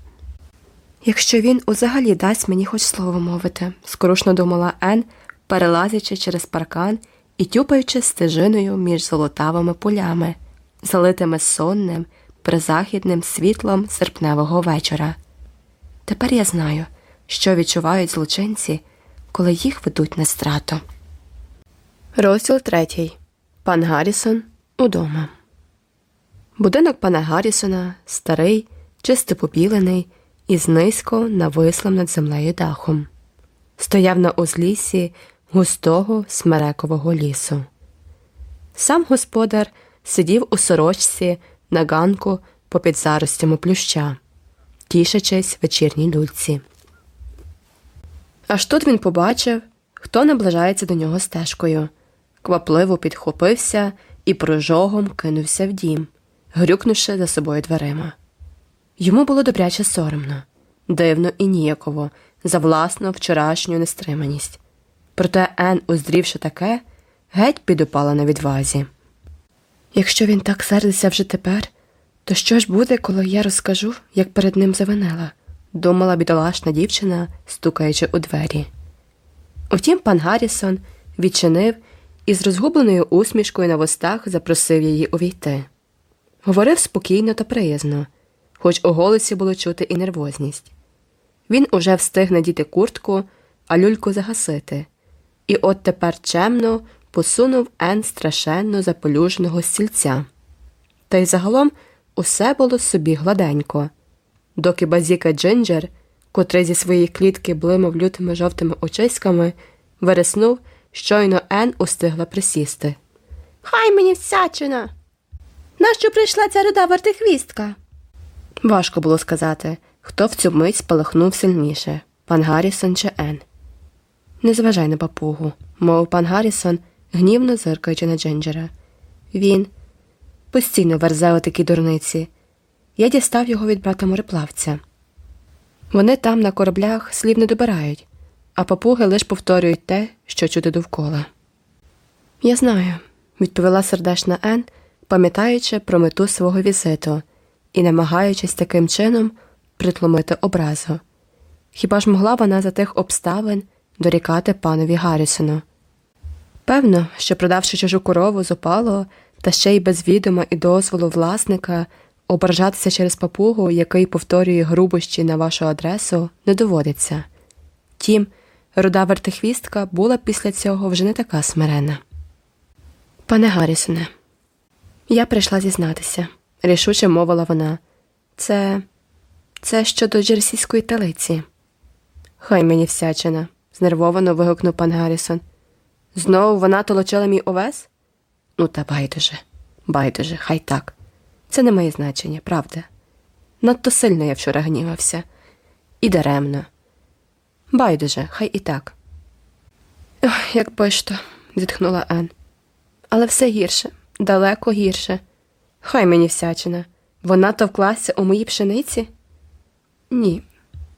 Якщо він узагалі дасть мені хоч слово мовити, скорушно думала Ен, перелазячи через паркан і тюпаючи стежиною між золотавими полями, залитими сонним, призахідним світлом серпневого вечора. Тепер я знаю, що відчувають злочинці, коли їх ведуть на страту. Розділ третій. Пан Гаррісон удома. Будинок пана Гаррісона старий, чисто побілений із низько навислим над землею дахом. Стояв на узліссі густого смерекового лісу. Сам господар сидів у сорочці на ганку попід заростями плюща, тішачись вечірній люльці. Аж тут він побачив, хто наближається до нього стежкою, квапливо підхопився і прожогом кинувся в дім, грюкнувши за собою дверима. Йому було добряче соромно, дивно і ніяково за власну вчорашню нестриманість. Проте Ен, уздрівши таке, геть підупала на відвазі. Якщо він так сердиться вже тепер, то що ж буде, коли я розкажу, як перед ним завинила? думала бідолашна дівчина, стукаючи у двері. Втім, пан Гаррісон відчинив і з розгубленою усмішкою на вустах запросив її увійти. Говорив спокійно та приязно, хоч у голосі було чути і нервозність. Він уже встиг надіти куртку, а люльку загасити, і от тепер чемно посунув Ен страшенно заполюженого стільця. Та й загалом усе було собі гладенько, доки базіка Джинджер, котрий зі своєї клітки блимав лютими жовтими очиськами, вереснув, щойно Ен устигла присісти. Хай мені всячина! Нащо прийшла ця руда вертихвістка? Важко було сказати, хто в цю мить спалахнув сильніше пан Гаррісон чи Ен. Не зважай на папугу, мов пан Гаррісон, гнівно зиркаючи на Джинджера. Він постійно верзе такі дурниці. Я дістав його від брата мореплавця. Вони там на кораблях слів не добирають, а папуги лиш повторюють те, що чути довкола. Я знаю, відповіла сердешна Ен, пам'ятаючи про мету свого візиту і намагаючись таким чином притломити образу. Хіба ж могла вона за тих обставин дорікати панові Гаррісону? Певно, що, продавши чужу корову з опалу, та ще й без відома і дозволу власника, ображатися через папугу, який повторює грубощі на вашу адресу, не доводиться. Тім, руда вертихвістка була після цього вже не така смирена. Пане Гаррісоне, я прийшла зізнатися, рішуче мовила вона. Це це щодо джерсійської талиці. Хай мені всячина, знервовано вигукнув пан Гаррісон. Знову вона толочила мій овес? Ну, та байдуже, байдуже, хай так. Це не має значення, правда. Надто сильно я вчора гнівався. І даремно. Байдуже, хай і так. Ох, як би то, зітхнула Ен. Але все гірше, далеко гірше. Хай мені всячина. Вона товклася у моїй пшениці? Ні,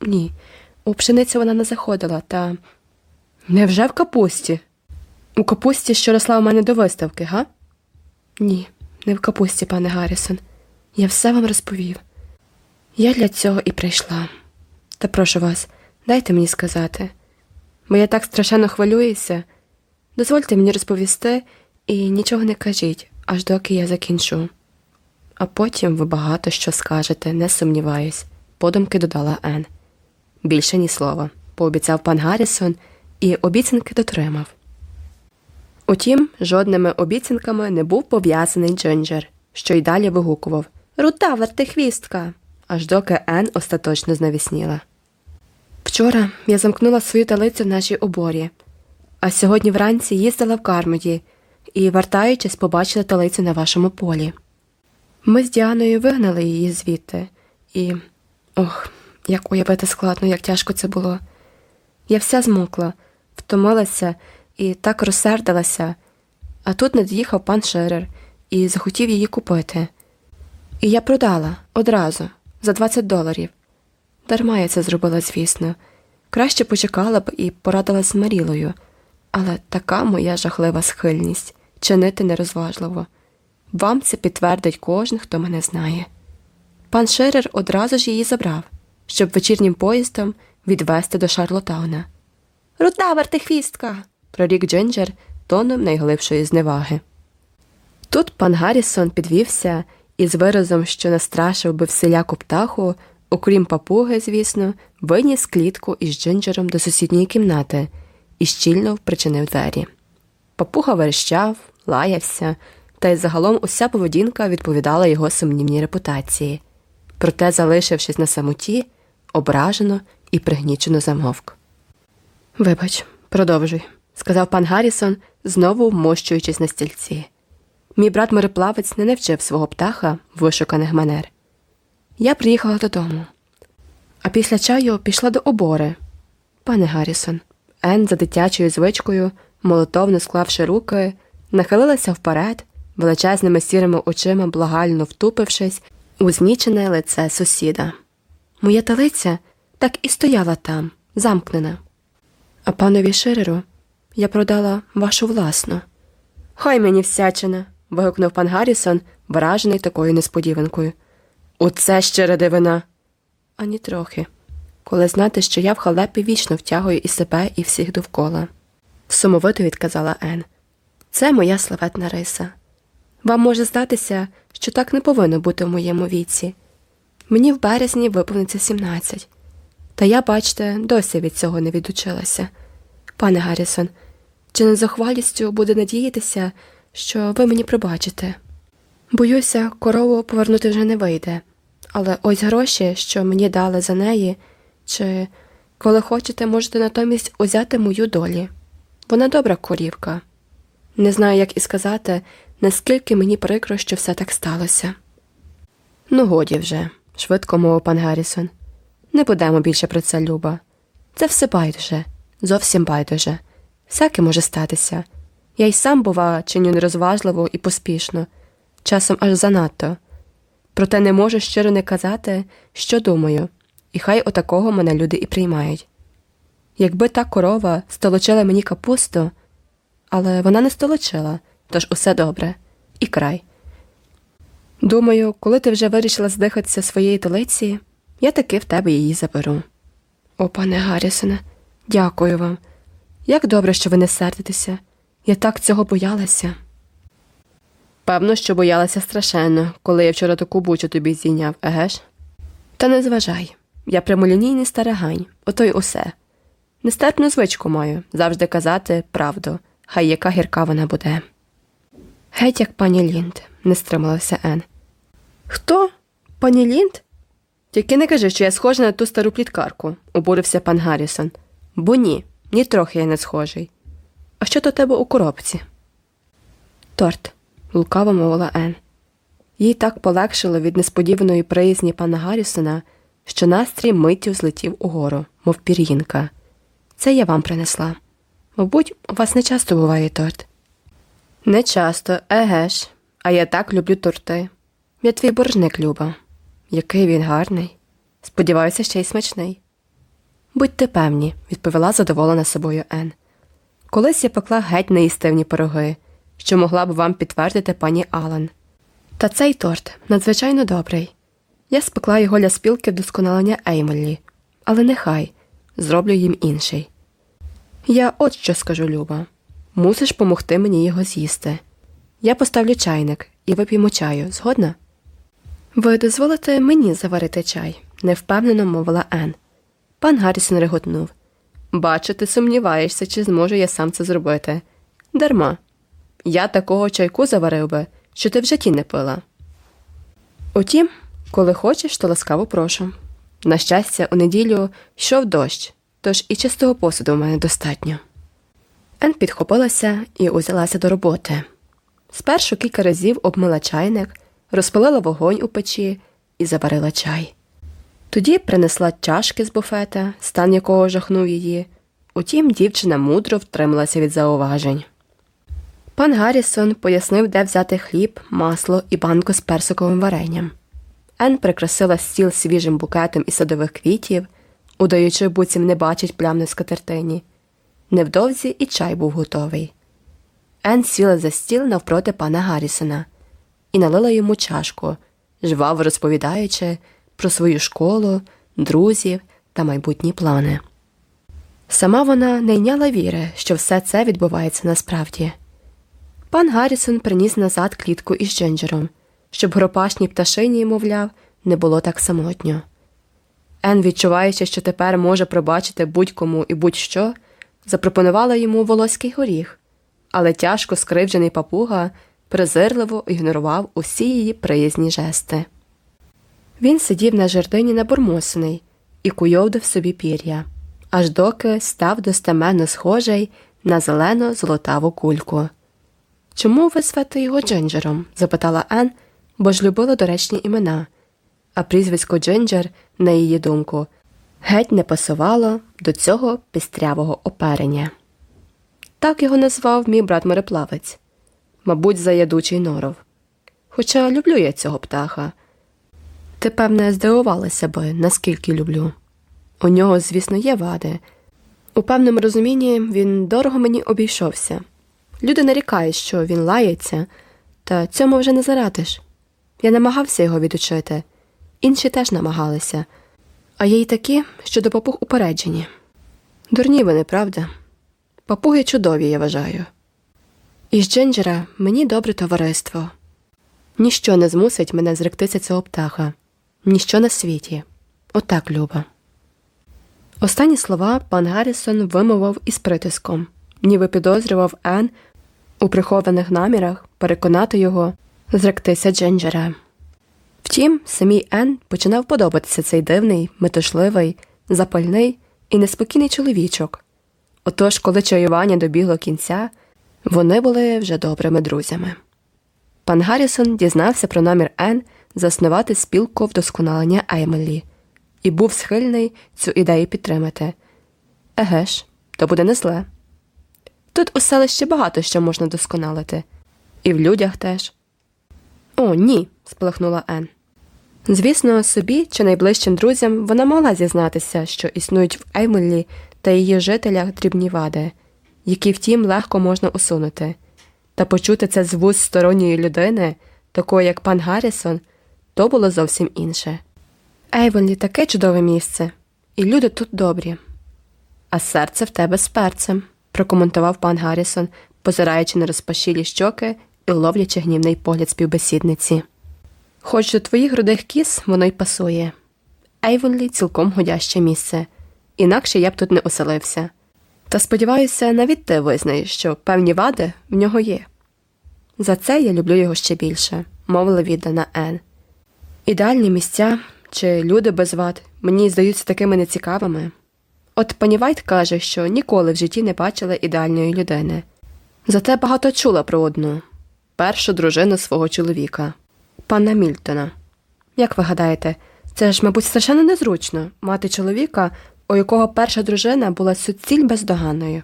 ні. У пшениці вона не заходила, та невже в капусті? У капусті, що росла у мене до виставки, га? Ні, не в капусті, пане Гаррісон. Я все вам розповів. Я для цього і прийшла. Та прошу вас, дайте мені сказати, бо я так страшенно хвилююся. Дозвольте мені розповісти і нічого не кажіть, аж доки я закінчу. А потім ви багато що скажете, не сумніваюсь, подумки додала Ен. Більше ні слова, пообіцяв пан Гаррісон і обіцянки дотримав. Утім, жодними обіцянками не був пов'язаний Джинджер, що й далі вигукував Рута вертихвістка, аж доки Ен остаточно знавісніла. Вчора я замкнула свою талицю в нашій оборі, а сьогодні вранці їздила в Кармоді і, вертаючись, побачила талицю на вашому полі. Ми з Діаною вигнали її звідти, і ох, як уявити складно, як тяжко це було. Я вся змокла, втомилася і так розсердилася, а тут над'їхав пан Шерер і захотів її купити. І я продала одразу за 20 доларів. Дарма я це зробила, звісно. Краще почекала б і порадилась з Марілою, але така моя жахлива схильність чинити нерозважливо. Вам це підтвердить кожен, хто мене знає. Пан Шерер одразу ж її забрав, щоб вечірнім поїздом відвести до Шарлотауна. Руда вертихвістка прорік Джинджер тоном найглибшої зневаги. Тут пан Гаррісон підвівся і з виразом, що настрашив би всіляку птаху, окрім папуги, звісно, виніс клітку із Джинджером до сусідньої кімнати і щільно впричинив двері. Папуга верещав, лаявся, та й загалом уся поведінка відповідала його сумнівній репутації. Проте, залишившись на самоті, ображено і пригнічено замовк. Вибач, продовжуй сказав пан Гаррісон, знову вмощуючись на стільці. Мій брат мореплавець не навчив свого птаха вишуканих манер. Я приїхала додому, а після чаю пішла до обори. Пане Гаррісон, Ен за дитячою звичкою, молотовно склавши руки, нахилилася вперед, величезними сірими очима благально втупившись у знічене лице сусіда. Моя талиця так і стояла там, замкнена. А панові Ширеру я продала вашу власну. Хай мені всячина. вигукнув пан Гаррісон, вражений такою несподіванкою. Оце ще дивина. Ані трохи, коли знати, що я в халепі вічно втягую і себе, і всіх довкола. Сумовито відказала Ен. Це моя славетна риса. Вам може здатися, що так не повинно бути в моєму віці. Мені в березні виповниться 17. Та я, бачте, досі від цього не відучилася. Пане Гаррісон, чи не захвалістю буде надіятися, що ви мені пробачите? Боюся, корову повернути вже не вийде, але ось гроші, що мені дали за неї, чи, коли хочете, можете натомість узяти мою долі. Вона добра корівка. Не знаю, як і сказати, наскільки мені прикро, що все так сталося. Ну, годі вже, швидко мовив пан Гаррісон. Не будемо більше про це, Люба. Це все байдуже, зовсім байдуже. Всяке може статися. Я й сам, бува, чиню нерозважливо і поспішно, часом аж занадто. Проте не можу щиро не казати, що думаю, і хай отакого мене люди і приймають. Якби та корова столочила мені капусту, але вона не столочила, тож усе добре, і край. Думаю, коли ти вже вирішила здихатися своєї телиці, я таки в тебе її заберу. О, пане Гаррісоне, дякую вам. Як добре, що ви не сердитеся. Я так цього боялася. Певно, що боялася страшенно, коли я вчора таку бучу тобі зійняв, еге ж? Та не зважай. Я прямолінійний старигань, ото й усе. Нестерпну звичку маю завжди казати правду, хай яка гірка вона буде. Геть як пані Лінд, не стрималася Ен. Хто? Пані Лінд? Тільки не кажи, що я схожа на ту стару пліткарку, обурився пан Гаррісон. Бо ні, ні трохи я не схожий. А що до тебе у коробці? Торт, лукаво мовила Ен. Їй так полегшило від несподіваної приязні пана Гаррісона, що настрій миттю злетів угору, мов пір'їнка. Це я вам принесла. Мабуть, у вас не часто буває торт. Не часто, еге ж, а я так люблю торти. Я твій боржник, Люба. Який він гарний. Сподіваюся, ще й смачний. Будьте певні, відповіла задоволена собою Ен. Колись я пекла геть неїстивні пироги, що могла б вам підтвердити пані Алан. Та цей торт надзвичайно добрий. Я спекла його для спілки вдосконалення Еймелі, але нехай зроблю їм інший. Я от що скажу, Люба мусиш помогти мені його з'їсти. Я поставлю чайник і вип'ємо чаю, згодна? Ви дозволите мені заварити чай, невпевнено мовила Ен. Пан Гаррісон реготнув. Бачу, ти сумніваєшся, чи зможу я сам це зробити. Дарма. Я такого чайку заварив би, що ти в житті не пила. Утім, коли хочеш, то ласкаво прошу. На щастя, у неділю йшов дощ, тож і чистого посуду в мене достатньо. Ен підхопилася і узялася до роботи. Спершу кілька разів обмила чайник, розпалила вогонь у печі і заварила чай. Тоді принесла чашки з буфета, стан якого жахнув її. Утім, дівчина мудро втрималася від зауважень. Пан Гаррісон пояснив, де взяти хліб, масло і банку з персиковим варенням. Ен прикрасила стіл свіжим букетом із садових квітів, удаючи, буцім не бачить плям на скатертині. Невдовзі і чай був готовий. Ен сіла за стіл навпроти пана Гаррісона і налила йому чашку, жваво розповідаючи про свою школу, друзів та майбутні плани. Сама вона не йняла віри, що все це відбувається насправді. Пан Гаррісон приніс назад клітку із Джинджером, щоб гропашній пташині, мовляв, не було так самотньо. Ен, відчуваючи, що тепер може пробачити будь-кому і будь-що, запропонувала йому волоський горіх, але тяжко скривджений папуга презирливо ігнорував усі її приязні жести. Він сидів на жердині набурмосений і куйовдив собі пір'я, аж доки став достеменно схожий на зелено золотаву кульку. Чому ви звете його Джинджером? запитала Ен, бо ж любила доречні імена, а прізвисько Джинджер, на її думку, геть не пасувало до цього пістрявого оперення. Так його назвав мій брат мореплавець, мабуть, заядучий норов. Хоча люблю я цього птаха. Ти, певне, здивувалася би, наскільки люблю. У нього, звісно, є вади. У певному розумінні він дорого мені обійшовся. Люди нарікають, що він лається, та цьому вже не зарадиш. Я намагався його відучити, інші теж намагалися, а є й такі, що до папуг упереджені. Дурні вони, правда? Папуги чудові, я вважаю. Із Джинджера мені добре товариство. Ніщо не змусить мене зректися цього птаха, ніщо на світі. Отак, Люба. Останні слова пан Гаррісон вимовив із притиском, ніби підозрював Ен у прихованих намірах переконати його зректися Джинджера. Втім, самій Ен починав подобатися цей дивний, метушливий, запальний і неспокійний чоловічок. Отож, коли чаювання добігло кінця, вони були вже добрими друзями. Пан Гаррісон дізнався про намір Ен заснувати спілку вдосконалення Еймелі і був схильний цю ідею підтримати. Еге ж, то буде не зле. Тут у селищі багато що можна досконалити, і в людях теж. О, ні, сплахнула Ен. Звісно, собі чи найближчим друзям вона могла зізнатися, що існують в Еймелі та її жителях дрібні вади, які втім легко можна усунути, та почути це з вуз сторонньої людини, такої як пан Гаррісон, то було зовсім інше. Ейвенлі таке чудове місце, і люди тут добрі. А серце в тебе з перцем, прокоментував пан Гаррісон, позираючи на розпашілі щоки ловлячи гнівний погляд співбесідниці. Хоч до твоїх рудих кіс воно й пасує. Ейвонлі цілком годяще місце, інакше я б тут не оселився. Та сподіваюся, навіть ти визнаєш, що певні вади в нього є. За це я люблю його ще більше, мовила віддана Ен. Ідеальні місця чи люди без вад мені здаються такими нецікавими. От пані Вайт каже, що ніколи в житті не бачила ідеальної людини. Зате багато чула про одну першу дружину свого чоловіка, пана Мільтона. Як ви гадаєте, це ж, мабуть, страшенно незручно мати чоловіка, у якого перша дружина була суціль бездоганною.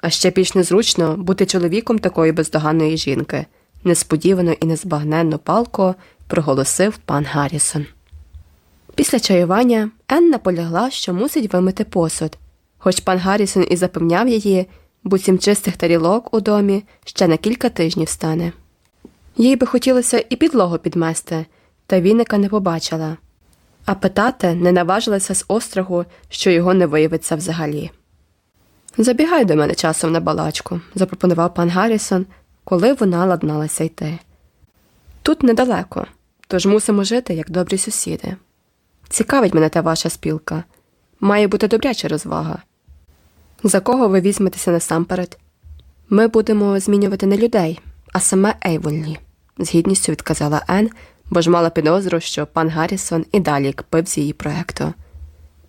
А ще більш незручно бути чоловіком такої бездоганної жінки, несподівано і незбагненно палко проголосив пан Гаррісон. Після чаювання Ен наполягла, що мусить вимити посуд, хоч пан Гаррісон і запевняв її, буцім чистих тарілок у домі ще на кілька тижнів стане. Їй би хотілося і підлогу підмести, та віника не побачила, а питати не наважилася з остраху, що його не виявиться взагалі. Забігай до мене часом на балачку, запропонував пан Гаррісон, коли вона ладналася йти. Тут недалеко, тож мусимо жити як добрі сусіди. Цікавить мене та ваша спілка. Має бути добряча розвага. За кого ви візьметеся насамперед? Ми будемо змінювати не людей, а саме Ейвонлі, з гідністю відказала Ен, бо ж мала підозру, що пан Гаррісон і далі кпив з її проекту.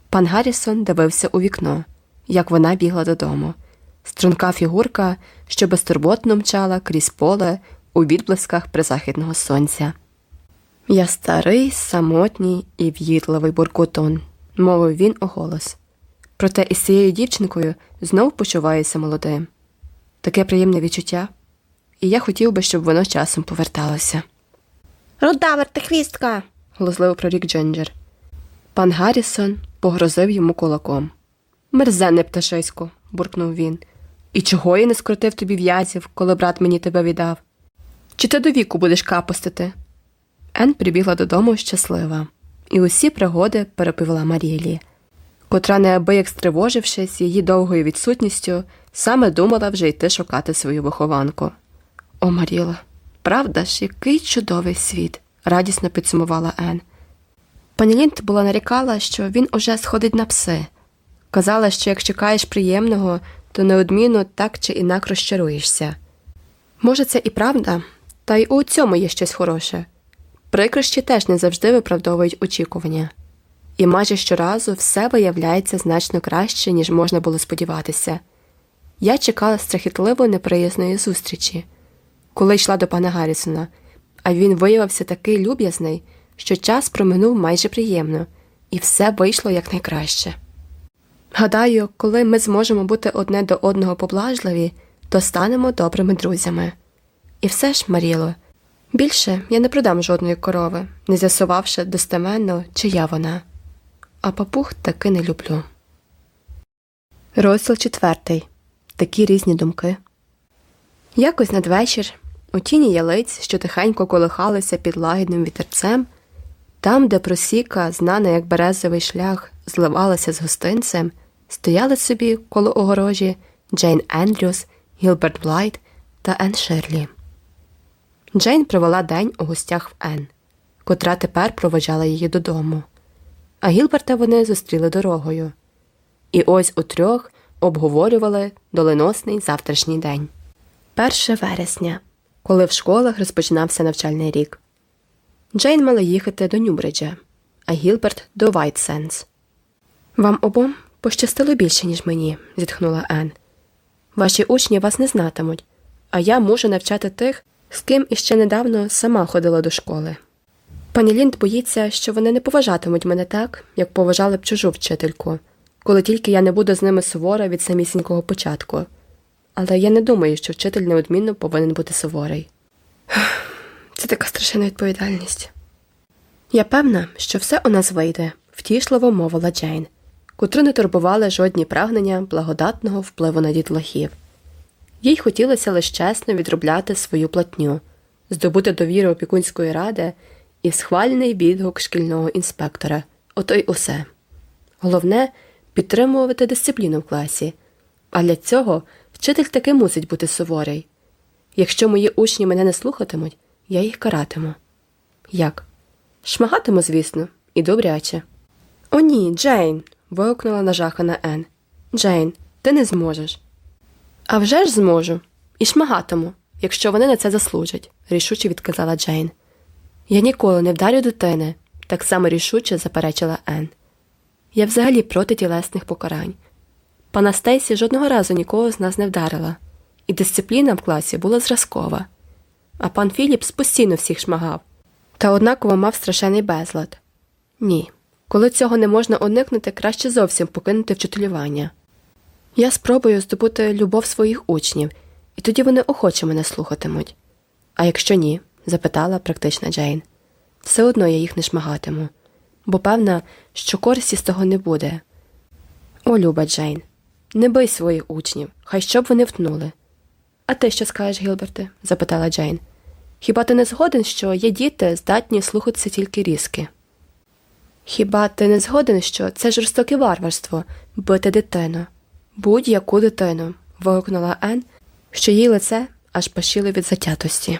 Пан Гаррісон дивився у вікно, як вона бігла додому. Струнка фігурка, що безтурботно мчала крізь поле у відблисках призахідного сонця. Я старий, самотній і в'їдливий буркутон, мовив він у голос. Проте із цією дівчинкою знов почуваюся молодим. Таке приємне відчуття, і я хотів би, щоб воно часом поверталося. Руда вертихвістка. глузливо прорік Джинджер. Пан Гаррісон погрозив йому кулаком. Мерзенне пташисько, буркнув він. І чого я не скрутив тобі в'язів, коли брат мені тебе віддав? Чи ти до віку будеш капустити? Ен прибігла додому щаслива, і усі пригоди переповіла Марілі, котра, неабияк стривожившись її довгою відсутністю, саме думала вже йти шукати свою вихованку. О, Маріла, правда ж, який чудовий світ, радісно підсумувала Ен. Пані Лінд була нарікала, що він уже сходить на пси. Казала, що як чекаєш приємного, то неодмінно так чи інак розчаруєшся. Може, це і правда, та й у цьому є щось хороше. Прикрощі теж не завжди виправдовують очікування, і майже щоразу все виявляється значно краще, ніж можна було сподіватися. Я чекала страхітливо неприязної зустрічі, коли йшла до пана Гаррісона, а він виявився такий люб'язний, що час проминув майже приємно, і все вийшло якнайкраще. Гадаю, коли ми зможемо бути одне до одного поблажливі, то станемо добрими друзями. І все ж, Маріло, більше я не продам жодної корови, не з'ясувавши достеменно, чия вона. А папуг таки не люблю. Розділ четвертий. Такі різні думки. Якось надвечір, у тіні ялиць, що тихенько колихалися під лагідним вітерцем, там, де просіка, знана як березовий шлях, зливалася з гостинцем, стояли собі коло огорожі Джейн Ендрюс, Гілберт Блайт та Ен Ширлі. Джейн провела день у гостях в Ен, котра тепер проводжала її додому. А Гілберта вони зустріли дорогою. І ось утрьох обговорювали доленосний завтрашній день. 1 вересня, коли в школах розпочинався навчальний рік. Джейн мала їхати до Нюбриджа, а Гілберт до Вайт Сендс. Вам обом пощастило більше, ніж мені, зітхнула Ен. Ваші учні вас не знатимуть, а я можу навчати тих, з ким іще недавно сама ходила до школи. Пані Лінд боїться, що вони не поважатимуть мене так, як поважали б чужу вчительку, коли тільки я не буду з ними сувора від самісінького початку. Але я не думаю, що вчитель неодмінно повинен бути суворий. Це така страшна відповідальність. Я певна, що все у нас вийде, втішливо мовила Джейн, котру не турбували жодні прагнення благодатного впливу на дітлахів. Їй хотілося лише чесно відробляти свою платню, здобути довіру опікунської ради і схвальний відгук шкільного інспектора ото й усе. Головне підтримувати дисципліну в класі, а для цього вчитель таки мусить бути суворий. Якщо мої учні мене не слухатимуть, я їх каратиму. Як? Шмагатиму, звісно, і добряче. О, ні, Джейн. вигукнула нажахана Ен. Джейн, ти не зможеш. «А вже ж зможу. І шмагатиму, якщо вони на це заслужать, рішуче відказала Джейн. Я ніколи не вдарю дитини, так само рішуче заперечила Ен. Я взагалі проти тілесних покарань. Пана Стейсі жодного разу нікого з нас не вдарила, і дисципліна в класі була зразкова. А пан Філіпс постійно всіх шмагав, та однаково мав страшенний безлад. Ні, коли цього не можна уникнути, краще зовсім покинути вчителювання. Я спробую здобути любов своїх учнів, і тоді вони охоче мене слухатимуть. А якщо ні, запитала практична Джейн, все одно я їх не шмагатиму, бо певна, що користі з того не буде. О, люба Джейн, не бий своїх учнів, хай щоб вони втнули. А ти що скажеш, Гілберте? запитала Джейн. Хіба ти не згоден, що є діти, здатні слухатися тільки різки? Хіба ти не згоден, що це жорстоке варварство бити дитину? Будь-яку дитину. вигукнула Ен, що їй лице аж пашіло від затятості.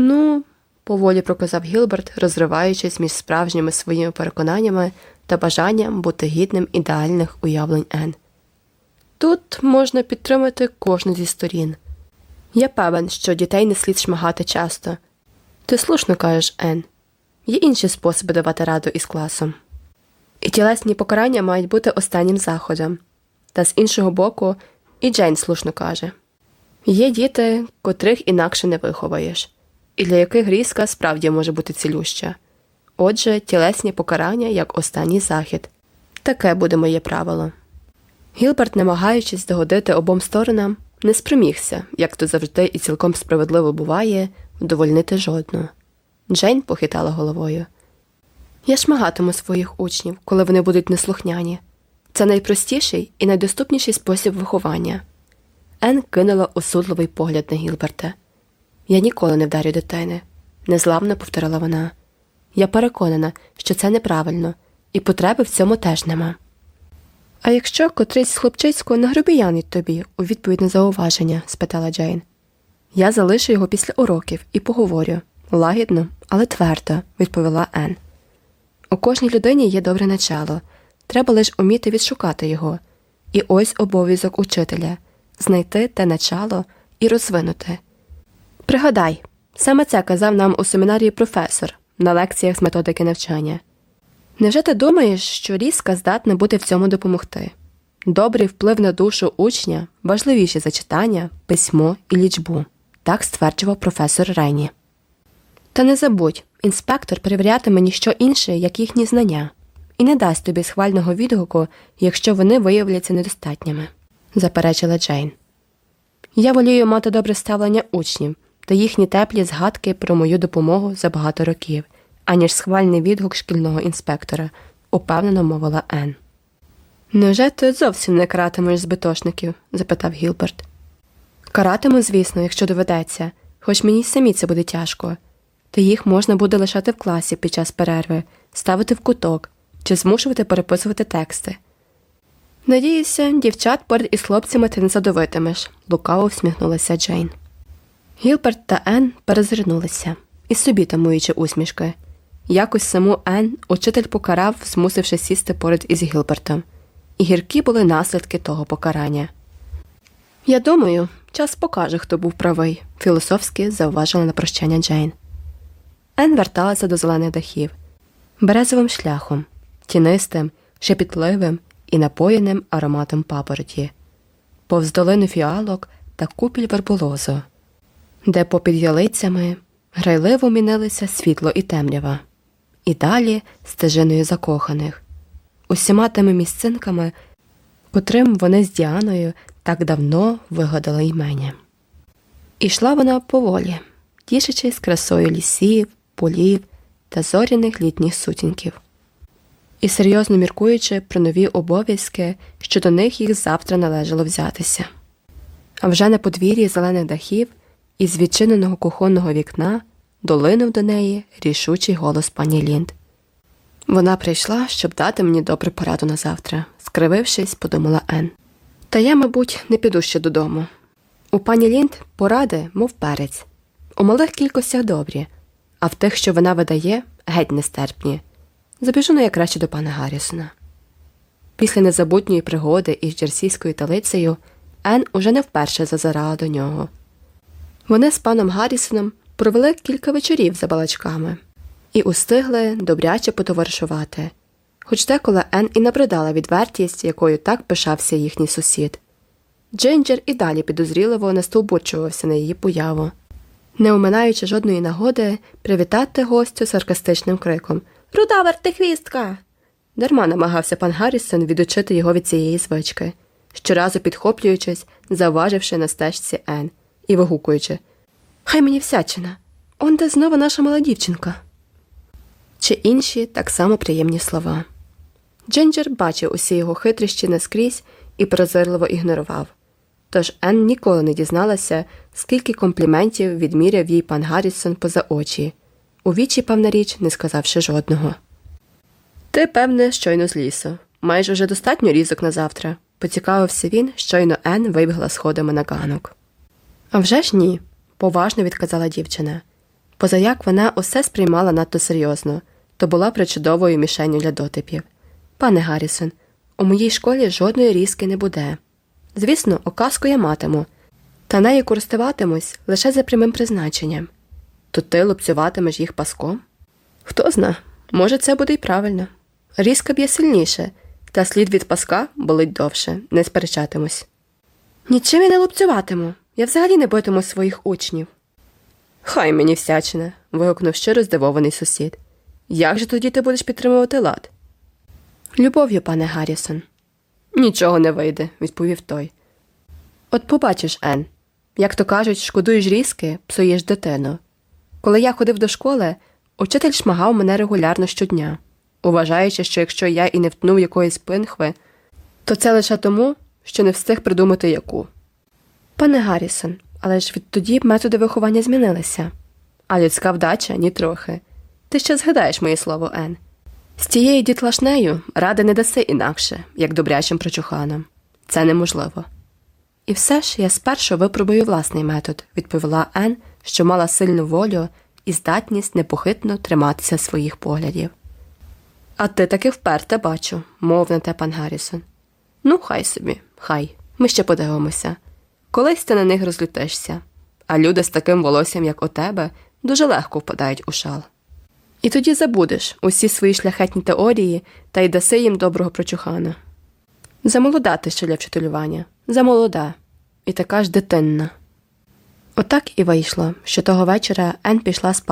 Ну, поволі проказав Гілберт, розриваючись між справжніми своїми переконаннями та бажанням бути гідним ідеальних уявлень Ен. Тут можна підтримати кожну зі сторін. Я певен, що дітей не слід шмагати часто. Ти слушно кажеш, Ен. Є інші способи давати раду із класом. І тілесні покарання мають бути останнім заходом. Та з іншого боку, і Джейн слушно каже є діти, котрих інакше не виховаєш, і для яких різка справді може бути цілюща. Отже, тілесні покарання як останній захід. Таке буде моє правило. Гілберт, намагаючись догодити обом сторонам, не спромігся, як то завжди і цілком справедливо буває, вдовольнити жодну. Джейн похитала головою. Я шмагатиму своїх учнів, коли вони будуть неслухняні. Це найпростіший і найдоступніший спосіб виховання. Ен кинула осудливий погляд на Гілберта. Я ніколи не вдарю дитини, незламно повторила вона. Я переконана, що це неправильно, і потреби в цьому теж нема. А якщо котрийсь з хлопчисько нагрубіянить тобі у відповідь на зауваження? спитала Джейн. Я залишу його після уроків і поговорю лагідно, але твердо, відповіла Ен. У кожній людині є добре начало, треба лише уміти відшукати його. І ось обов'язок учителя знайти те начало і розвинути. Пригадай, саме це казав нам у семінарії професор на лекціях з методики навчання. Невже ти думаєш, що різка здатна буде в цьому допомогти? Добрий вплив на душу учня важливіше за читання, письмо і лічбу, так стверджував професор Рейні. Та не забудь, інспектор перевірятиме ніщо інше, як їхні знання, і не дасть тобі схвального відгуку, якщо вони виявляться недостатніми, заперечила Джейн. Я волію мати добре ставлення учнів та їхні теплі згадки про мою допомогу за багато років, аніж схвальний відгук шкільного інспектора, упевнено мовила Енн. Невже ти зовсім не каратимеш збитошників? запитав Гілберт. Каратиму, звісно, якщо доведеться, хоч мені самі це буде тяжко. Та їх можна буде лишати в класі під час перерви, ставити в куток чи змушувати переписувати тексти. Надіюся, дівчат поряд із хлопцями ти не задовитимеш, лукаво всміхнулася Джейн. Гілберт та Ен перезирнулися і собі тамуючи усмішки. Якось саму Ен учитель покарав, змусивши сісти поряд із Гілбертом, і гіркі були наслідки того покарання. Я думаю, час покаже, хто був правий, філософськи зауважила на прощання Джейн. Ен верталася до зелених дахів, березовим шляхом, тінистим, шепітливим і напоєним ароматом папороті, повз долину фіалок та купіль верболозу, де попід ялицями грайливо мінилися світло і темрява, і далі стежиною закоханих, усіма тими місцинками, котрим вони з Діаною так давно вигадали імення. Ішла вона поволі, тішачись красою лісів, полів та зоряних літніх сутінків і серйозно міркуючи про нові обов'язки, що до них їх завтра належало взятися. А вже на подвір'ї зелених дахів із відчиненого кухонного вікна долинув до неї рішучий голос пані Лінд. Вона прийшла, щоб дати мені добру пораду на завтра, скривившись, подумала Ен. Та я, мабуть, не піду ще додому. У пані Лінд поради, мов перець, у малих кількостях добрі, а в тих, що вона видає, геть нестерпні. Забіжу на краще до пана Гаррісона. Після незабутньої пригоди із джерсійською талицею Ен уже не вперше зазирала до нього. Вони з паном Гаррісоном провели кілька вечорів за балачками і устигли добряче потоваришувати, хоч деколи Ен і набридала відвертість, якою так пишався їхній сусід. Джинджер і далі підозріливо настовбурчувався на її появу, не оминаючи жодної нагоди привітати гостю саркастичним криком Руда вертихвістка. Дарма намагався пан Гаррісон відучити його від цієї звички, щоразу підхоплюючись, заваживши на стежці Ен і вигукуючи Хай мені всячина, он де знову наша мала дівчинка. Чи інші так само приємні слова. Джинджер бачив усі його хитрощі наскрізь і прозирливо ігнорував. Тож Ен ніколи не дізналася, скільки компліментів відміряв їй пан Гаррісон поза очі у вічі, певна річ, не сказавши жодного. Ти, певне, щойно з лісу. Маєш уже достатньо різок на завтра, поцікавився він, щойно Ен вибігла сходами на ганок. «А вже ж ні, поважно відказала дівчина. Позаяк вона усе сприймала надто серйозно, то була причудовою мішенню для дотипів. Пане Гаррісон, у моїй школі жодної різки не буде. Звісно, оказку я матиму, та нею користуватимусь лише за прямим призначенням то ти лупцюватимеш їх паском? Хто зна, може, це буде й правильно. Різка б'є сильніше, та слід від паска болить довше, не сперечатимусь. Нічим я не лупцюватиму, я взагалі не битиму своїх учнів. Хай мені всячина. вигукнув щиро здивований сусід. Як же тоді ти будеш підтримувати лад? Любов'ю, пане Гаррісон. Нічого не вийде, відповів той. От побачиш, Ен, як то кажуть, шкодуєш різки, псуєш дитину. Коли я ходив до школи, учитель шмагав мене регулярно щодня, уважаючи, що якщо я і не втнув якоїсь пинхви, то це лише тому, що не встиг придумати яку. Пане Гаррісон, але ж відтоді методи виховання змінилися, а людська вдача ні трохи. Ти ще згадаєш моє слово, Ен. З тією дітлашнею ради не даси інакше, як добрячим прочуханам. Це неможливо. І все ж я спершу випробую власний метод, відповіла Ен, що мала сильну волю і здатність непохитно триматися своїх поглядів. А ти таки вперте бачу, мов на те пан Гаррісон. Ну, хай собі, хай, ми ще подивимося. Колись ти на них розлютишся, а люди з таким волоссям, як у тебе, дуже легко впадають у шал. І тоді забудеш усі свої шляхетні теорії та й даси їм доброго прочухана. Замолода ти ще для вчителювання. Замолода. І така ж дитинна. Отак і вийшло, що того вечора Ен пішла спати